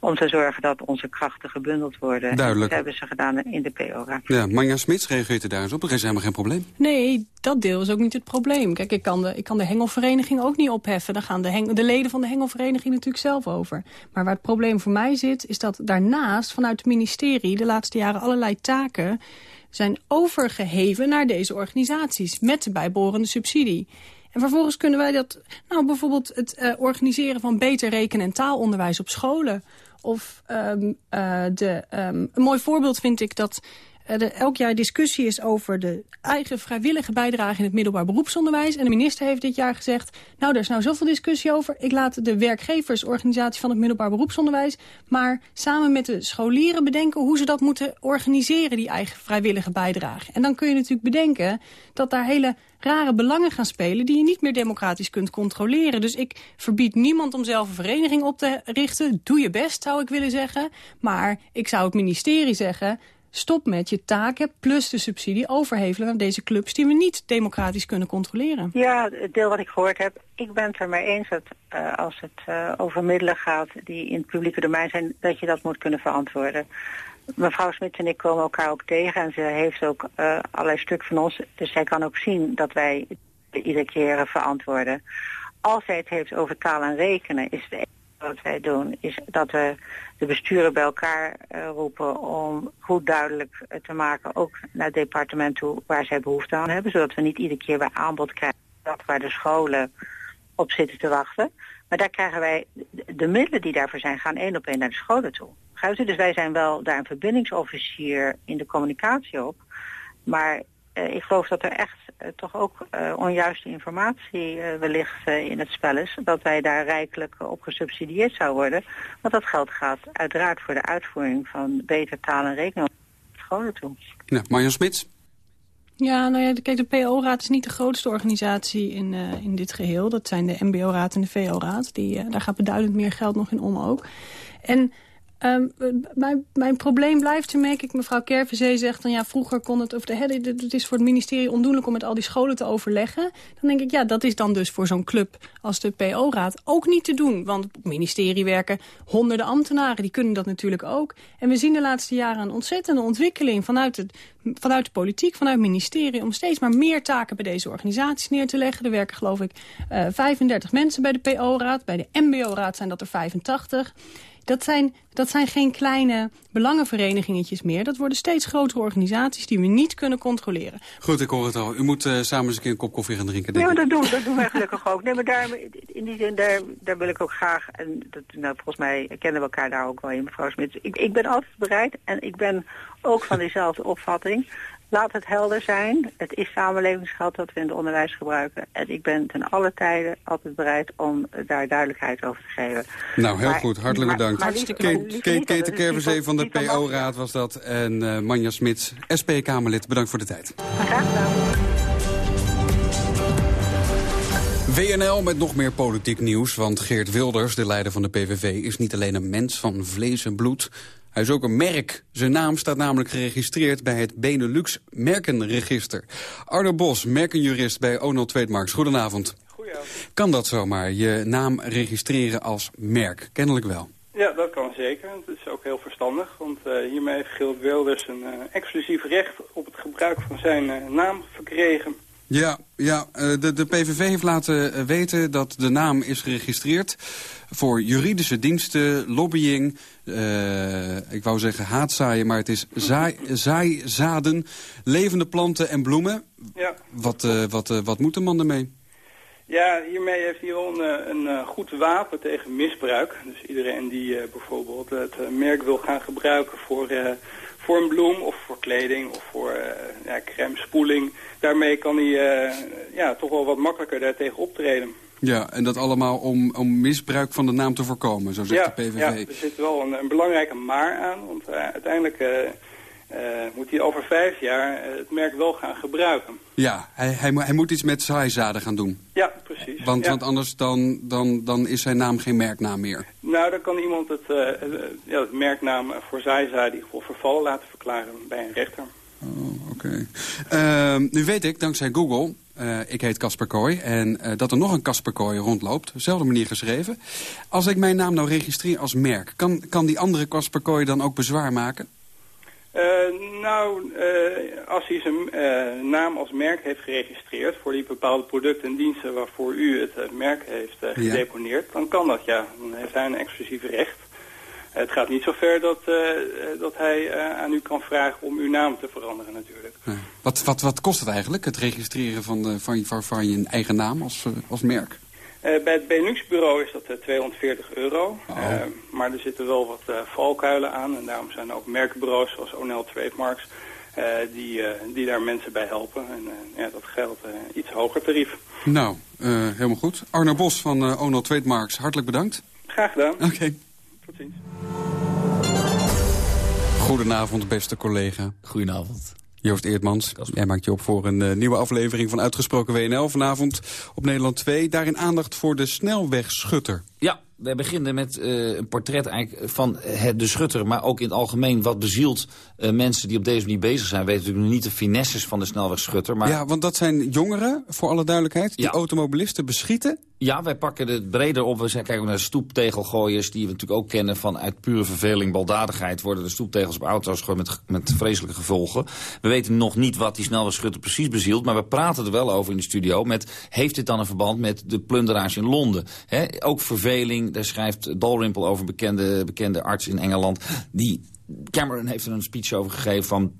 om te zorgen dat onze krachten gebundeld worden. Duidelijk. Dat hebben ze gedaan in de PO-raad. Ja, Manja Smits reageert er daar eens op. Er is helemaal geen probleem. Nee, dat deel is ook niet het probleem. Kijk, ik kan de, ik kan de hengelvereniging ook niet opheffen. Daar gaan de, heng, de leden van de hengelvereniging natuurlijk zelf over. Maar waar het probleem voor mij zit, is dat daarnaast vanuit het ministerie de laatste jaren allerlei taken zijn overgeheven naar deze organisaties met de bijbehorende subsidie. En vervolgens kunnen wij dat, nou bijvoorbeeld het uh, organiseren van beter reken- en taalonderwijs op scholen. Of um, uh, de, um, een mooi voorbeeld vind ik dat er elk jaar discussie is over de eigen vrijwillige bijdrage in het middelbaar beroepsonderwijs. En de minister heeft dit jaar gezegd, nou er is nou zoveel discussie over. Ik laat de werkgeversorganisatie van het middelbaar beroepsonderwijs maar samen met de scholieren bedenken hoe ze dat moeten organiseren, die eigen vrijwillige bijdrage. En dan kun je natuurlijk bedenken dat daar hele rare belangen gaan spelen die je niet meer democratisch kunt controleren. Dus ik verbied niemand om zelf een vereniging op te richten. Doe je best, zou ik willen zeggen. Maar ik zou het ministerie zeggen, stop met je taken plus de subsidie overhevelen aan deze clubs die we niet democratisch kunnen controleren. Ja, het deel wat ik gehoord heb, ik ben het er mee eens dat uh, als het uh, over middelen gaat die in het publieke domein zijn, dat je dat moet kunnen verantwoorden. Mevrouw Smit en ik komen elkaar ook tegen en ze heeft ook uh, allerlei stuk van ons, dus zij kan ook zien dat wij iedere keer verantwoorden. Als zij het heeft over taal en rekenen, is het wat wij doen is dat we de besturen bij elkaar uh, roepen om goed duidelijk uh, te maken, ook naar het departement toe waar zij behoefte aan hebben, zodat we niet iedere keer bij aanbod krijgen dat waar de scholen op zitten te wachten. Maar daar krijgen wij, de middelen die daarvoor zijn, gaan één op één naar de scholen toe. Dus wij zijn wel daar een verbindingsofficier in de communicatie op. Maar ik geloof dat er echt uh, toch ook uh, onjuiste informatie wellicht in het spel is. Dat wij daar rijkelijk op gesubsidieerd zou worden. Want dat geld gaat uiteraard voor de uitvoering van beter taal en rekening scholen toe. Ja, Marjan Smits. Ja, nou ja, kijk, de PO-raad is niet de grootste organisatie in, in dit geheel. Dat zijn de MBO-raad en de VO-raad. Die Daar gaat beduidend meer geld nog in om ook. En Um, mijn, mijn, probleem blijft ermee. Kijk, mevrouw Kervenzee zegt dan ja, vroeger kon het... Of de, het is voor het ministerie ondoenlijk om met al die scholen te overleggen. Dan denk ik, ja, dat is dan dus voor zo'n club als de PO-raad ook niet te doen. Want op het ministerie werken honderden ambtenaren. Die kunnen dat natuurlijk ook. En we zien de laatste jaren een ontzettende ontwikkeling vanuit, het, vanuit de politiek, vanuit het ministerie... om steeds maar meer taken bij deze organisaties neer te leggen. Er werken geloof ik uh, 35 mensen bij de PO-raad. Bij de MBO-raad zijn dat er 85. Dat zijn, dat zijn geen kleine belangenverenigingetjes meer. Dat worden steeds grotere organisaties die we niet kunnen controleren. Goed, ik hoor het al. U moet uh, samen eens een keer een kop koffie gaan drinken. Denk ja, dat doen, dat doen wij gelukkig ook. Nee, maar daar, in die zin, daar, daar wil ik ook graag... En dat, nou, volgens mij kennen we elkaar daar ook wel in, mevrouw Smit. Ik, ik ben altijd bereid en ik ben ook van dezelfde opvatting Laat het helder zijn. Het is samenlevingsgeld dat we in het onderwijs gebruiken. En ik ben ten alle tijden altijd bereid om daar duidelijkheid over te geven. Nou, heel maar, goed. Hartelijk bedankt. Kate Kerverzee van de PO-raad was dat. En uh, Manja Smits, SP-Kamerlid. Bedankt voor de tijd. Graag gedaan. WNL met nog meer politiek nieuws, want Geert Wilders, de leider van de PVV... is niet alleen een mens van vlees en bloed, hij is ook een merk. Zijn naam staat namelijk geregistreerd bij het Benelux Merkenregister. Arno Bos, merkenjurist bij Ono Tweedmarks. Goedenavond. Goedenavond. Kan dat zomaar, je naam registreren als merk? Kennelijk wel. Ja, dat kan zeker. Het is ook heel verstandig, want uh, hiermee heeft Gild Wilders een uh, exclusief recht op het gebruik van zijn uh, naam verkregen. Ja, ja de, de PVV heeft laten weten dat de naam is geregistreerd voor juridische diensten, lobbying, uh, ik wou zeggen haatzaaien, maar het is zaai, zaaizaden, levende planten en bloemen. Ja. Wat, uh, wat, uh, wat moet de man ermee? Ja, hiermee heeft hij wel een, een goed wapen tegen misbruik. Dus iedereen die bijvoorbeeld het merk wil gaan gebruiken voor, voor een bloem of voor kleding of voor ja, crème spoeling. Daarmee kan hij ja, toch wel wat makkelijker daartegen optreden. Ja, en dat allemaal om, om misbruik van de naam te voorkomen, zo zegt ja, de PVV. Ja, er zit wel een, een belangrijke maar aan, want uh, uiteindelijk uh, uh, moet hij over vijf jaar het merk wel gaan gebruiken. Ja, hij, hij, hij moet iets met zaaizaden gaan doen. Ja, precies. Want, ja. want anders dan, dan, dan is zijn naam geen merknaam meer. Nou, dan kan iemand het, ja, het merknaam voor zaaizaden voor vervallen laten verklaren bij een rechter. Oké. Okay. nu weet ik, dankzij Google, uh, ik heet Casper Kooi en uh, dat er nog een Casper Kooi rondloopt. Dezelfde manier geschreven. Als ik mijn naam nou registreer als merk, kan, kan die andere Casper Kooi dan ook bezwaar maken? Uh, nou, als hij zijn naam als merk heeft geregistreerd voor die bepaalde producten en diensten waarvoor u het merk heeft gedeponeerd, ja. dan kan dat ja. Dan heeft hij een exclusief recht. Het gaat niet zo ver dat, uh, dat hij uh, aan u kan vragen om uw naam te veranderen natuurlijk. Ja. Wat, wat, wat kost het eigenlijk, het registreren van, de, van, van, van je eigen naam als, uh, als merk? bij het Benelux-bureau is dat 240 euro. Oh. maar er zitten wel wat valkuilen aan. En daarom zijn er ook merkbureaus zoals Onel Trademarks... die, die daar mensen bij helpen. En ja, dat geldt iets hoger tarief. Nou, helemaal goed. Arno Bos van Onel Trademarks, hartelijk bedankt. Graag gedaan. Oké. Okay. Tot ziens. Goedenavond, beste collega. Goedenavond. Joost Eertmans, jij maakt je op voor een uh, nieuwe aflevering van Uitgesproken WNL. Vanavond op Nederland 2. Daarin aandacht voor de snelwegschutter. Ja, wij beginnen met uh, een portret eigenlijk van het, de schutter... maar ook in het algemeen wat bezielt uh, mensen die op deze manier bezig zijn. weten natuurlijk niet de finesses van de snelwegschutter. Maar... Ja, want dat zijn jongeren, voor alle duidelijkheid, die ja. automobilisten beschieten. Ja, wij pakken het breder op. We zijn, kijken naar de stoeptegelgooiers, die we natuurlijk ook kennen... van uit pure verveling, baldadigheid... worden de stoeptegels op auto's gegooid met, met vreselijke gevolgen. We weten nog niet wat die snelwegschutter precies bezielt... maar we praten er wel over in de studio met... heeft dit dan een verband met de plunderage in Londen? He, ook verveling, daar schrijft Dalrymple over, bekende, bekende arts in Engeland... die Cameron heeft er een speech over gegeven van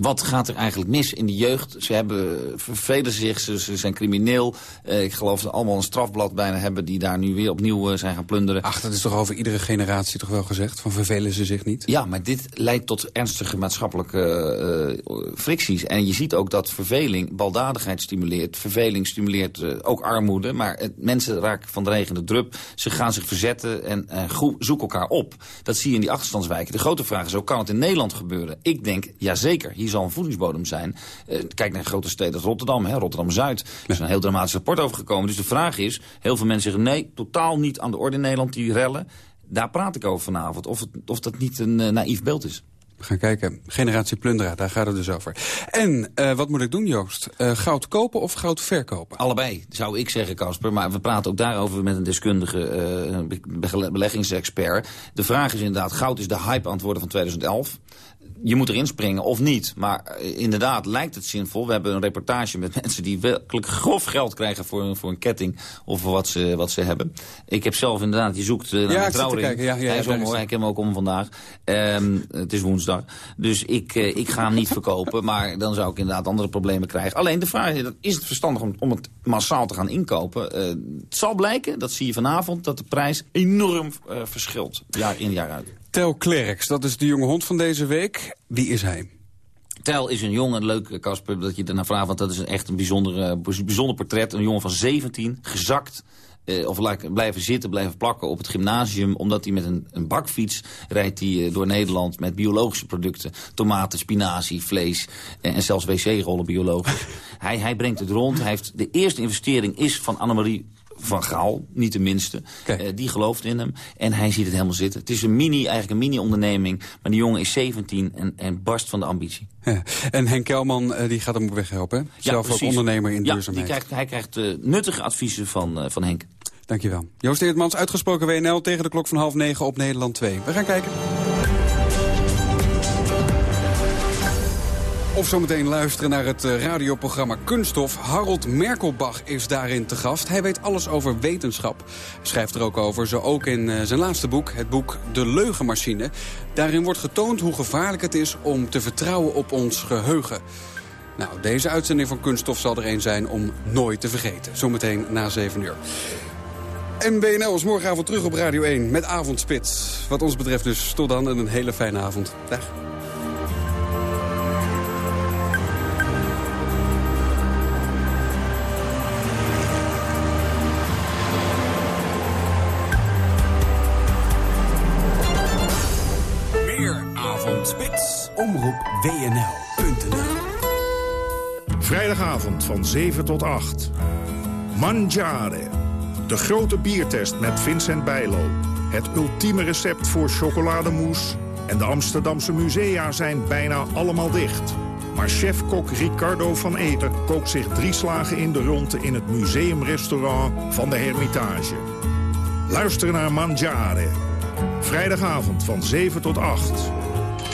wat gaat er eigenlijk mis in de jeugd? Ze hebben, vervelen zich, ze, ze zijn crimineel. Uh, ik geloof dat ze allemaal een strafblad bijna hebben... die daar nu weer opnieuw uh, zijn gaan plunderen. Ach, dat is toch over iedere generatie toch wel gezegd? Van vervelen ze zich niet? Ja, maar dit leidt tot ernstige maatschappelijke uh, fricties. En je ziet ook dat verveling baldadigheid stimuleert. Verveling stimuleert ook armoede. Maar het, mensen raken van de regen de drup. Ze gaan zich verzetten en zoeken elkaar op. Dat zie je in die achterstandswijken. De grote vraag is, ook kan het in Nederland gebeuren? Ik denk, ja zeker hier zal een voedingsbodem zijn. Uh, kijk naar grote steden als Rotterdam, Rotterdam-Zuid. Er is een heel dramatisch rapport over gekomen. Dus de vraag is, heel veel mensen zeggen... nee, totaal niet aan de orde in Nederland, die rellen. Daar praat ik over vanavond. Of, het, of dat niet een uh, naïef beeld is. We gaan kijken. Generatie plunderaar, daar gaat het dus over. En uh, wat moet ik doen, Joost? Uh, goud kopen of goud verkopen? Allebei, zou ik zeggen, Casper. Maar we praten ook daarover met een deskundige uh, beleggingsexpert. De vraag is inderdaad, goud is de hype antwoorden van 2011 je moet erin springen of niet. Maar uh, inderdaad lijkt het zinvol. We hebben een reportage met mensen die werkelijk grof geld krijgen voor, een, voor een ketting of voor wat ze, wat ze hebben. Ik heb zelf inderdaad, je zoekt uh, naar ja, een trouwring. Ja, ja, Hij is om, ik heb hem ook om vandaag. Um, het is woensdag. Dus ik, uh, ik ga hem niet verkopen, maar dan zou ik inderdaad andere problemen krijgen. Alleen de vraag is, is het verstandig om, om het massaal te gaan inkopen? het zal blijken, dat zie je vanavond, dat de prijs enorm verschilt. Jaar in, jaar uit. Tel Klerks, dat is de jonge hond van deze week. Wie is hij? Tel is een jongen, leuk Casper dat je ernaar vraagt, want dat is echt een bijzonder, bijzonder portret. Een jongen van 17, gezakt, uh, of blijven zitten, blijven plakken op het gymnasium. Omdat hij met een, een bakfiets rijdt hij uh, door Nederland met biologische producten. Tomaten, spinazie, vlees en, en zelfs wc-rollen biologisch. hij, hij brengt het rond. Hij heeft, de eerste investering is van Annemarie van Gaal, niet de minste. Uh, die gelooft in hem. En hij ziet het helemaal zitten. Het is een mini, eigenlijk een mini-onderneming. Maar die jongen is 17 en, en barst van de ambitie. Ja. En Henk Kelman uh, die gaat hem op weg helpen. Zelf ook ondernemer in duurzaamheid. Ja, krijgt, hij krijgt uh, nuttige adviezen van, van Henk. Dankjewel. Joost Eertmans, uitgesproken WNL tegen de klok van half negen op Nederland 2. We gaan kijken. Of zometeen luisteren naar het radioprogramma Kunststof. Harold Merkelbach is daarin te gast. Hij weet alles over wetenschap. Schrijft er ook over, zo ook in uh, zijn laatste boek, het boek De Leugenmachine. Daarin wordt getoond hoe gevaarlijk het is om te vertrouwen op ons geheugen. Nou, deze uitzending van Kunststof zal er een zijn om nooit te vergeten. Zometeen na 7 uur. En BNL is morgenavond terug op Radio 1 met Avondspits. Wat ons betreft dus tot dan en een hele fijne avond. Dag. Omroep WNL.nl Vrijdagavond van 7 tot 8. Mangiare. De grote biertest met Vincent Bijlo. Het ultieme recept voor chocolademousse. En de Amsterdamse musea zijn bijna allemaal dicht. Maar chef-kok Ricardo van Eten kookt zich drie slagen in de ronde... in het museumrestaurant van de Hermitage. Luister naar Mangiare. Vrijdagavond van 7 tot 8.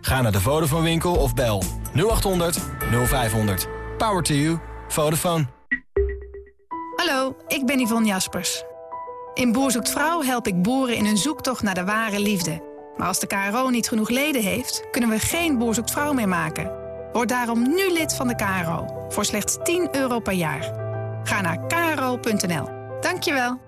Ga naar de Vodafone winkel of bel 0800 0500. Power to you. Vodafone. Hallo, ik ben Yvonne Jaspers. In Boer zoekt Vrouw help ik boeren in hun zoektocht naar de ware liefde. Maar als de KRO niet genoeg leden heeft, kunnen we geen Boer zoekt Vrouw meer maken. Word daarom nu lid van de KRO. Voor slechts 10 euro per jaar. Ga naar kro.nl. Dankjewel.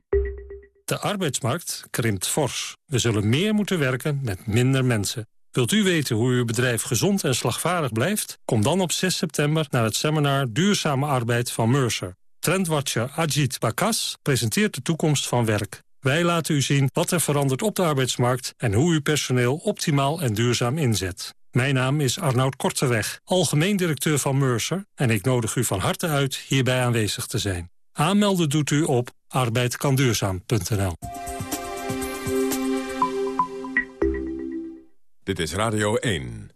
De arbeidsmarkt krimpt fors. We zullen meer moeten werken met minder mensen. Wilt u weten hoe uw bedrijf gezond en slagvaardig blijft? Kom dan op 6 september naar het seminar Duurzame Arbeid van Mercer. Trendwatcher Ajit Bakas presenteert de toekomst van werk. Wij laten u zien wat er verandert op de arbeidsmarkt... en hoe u personeel optimaal en duurzaam inzet. Mijn naam is Arnoud Korteweg, algemeen directeur van Mercer... en ik nodig u van harte uit hierbij aanwezig te zijn. Aanmelden doet u op arbeidkanduurzaam.nl. Dit is Radio 1.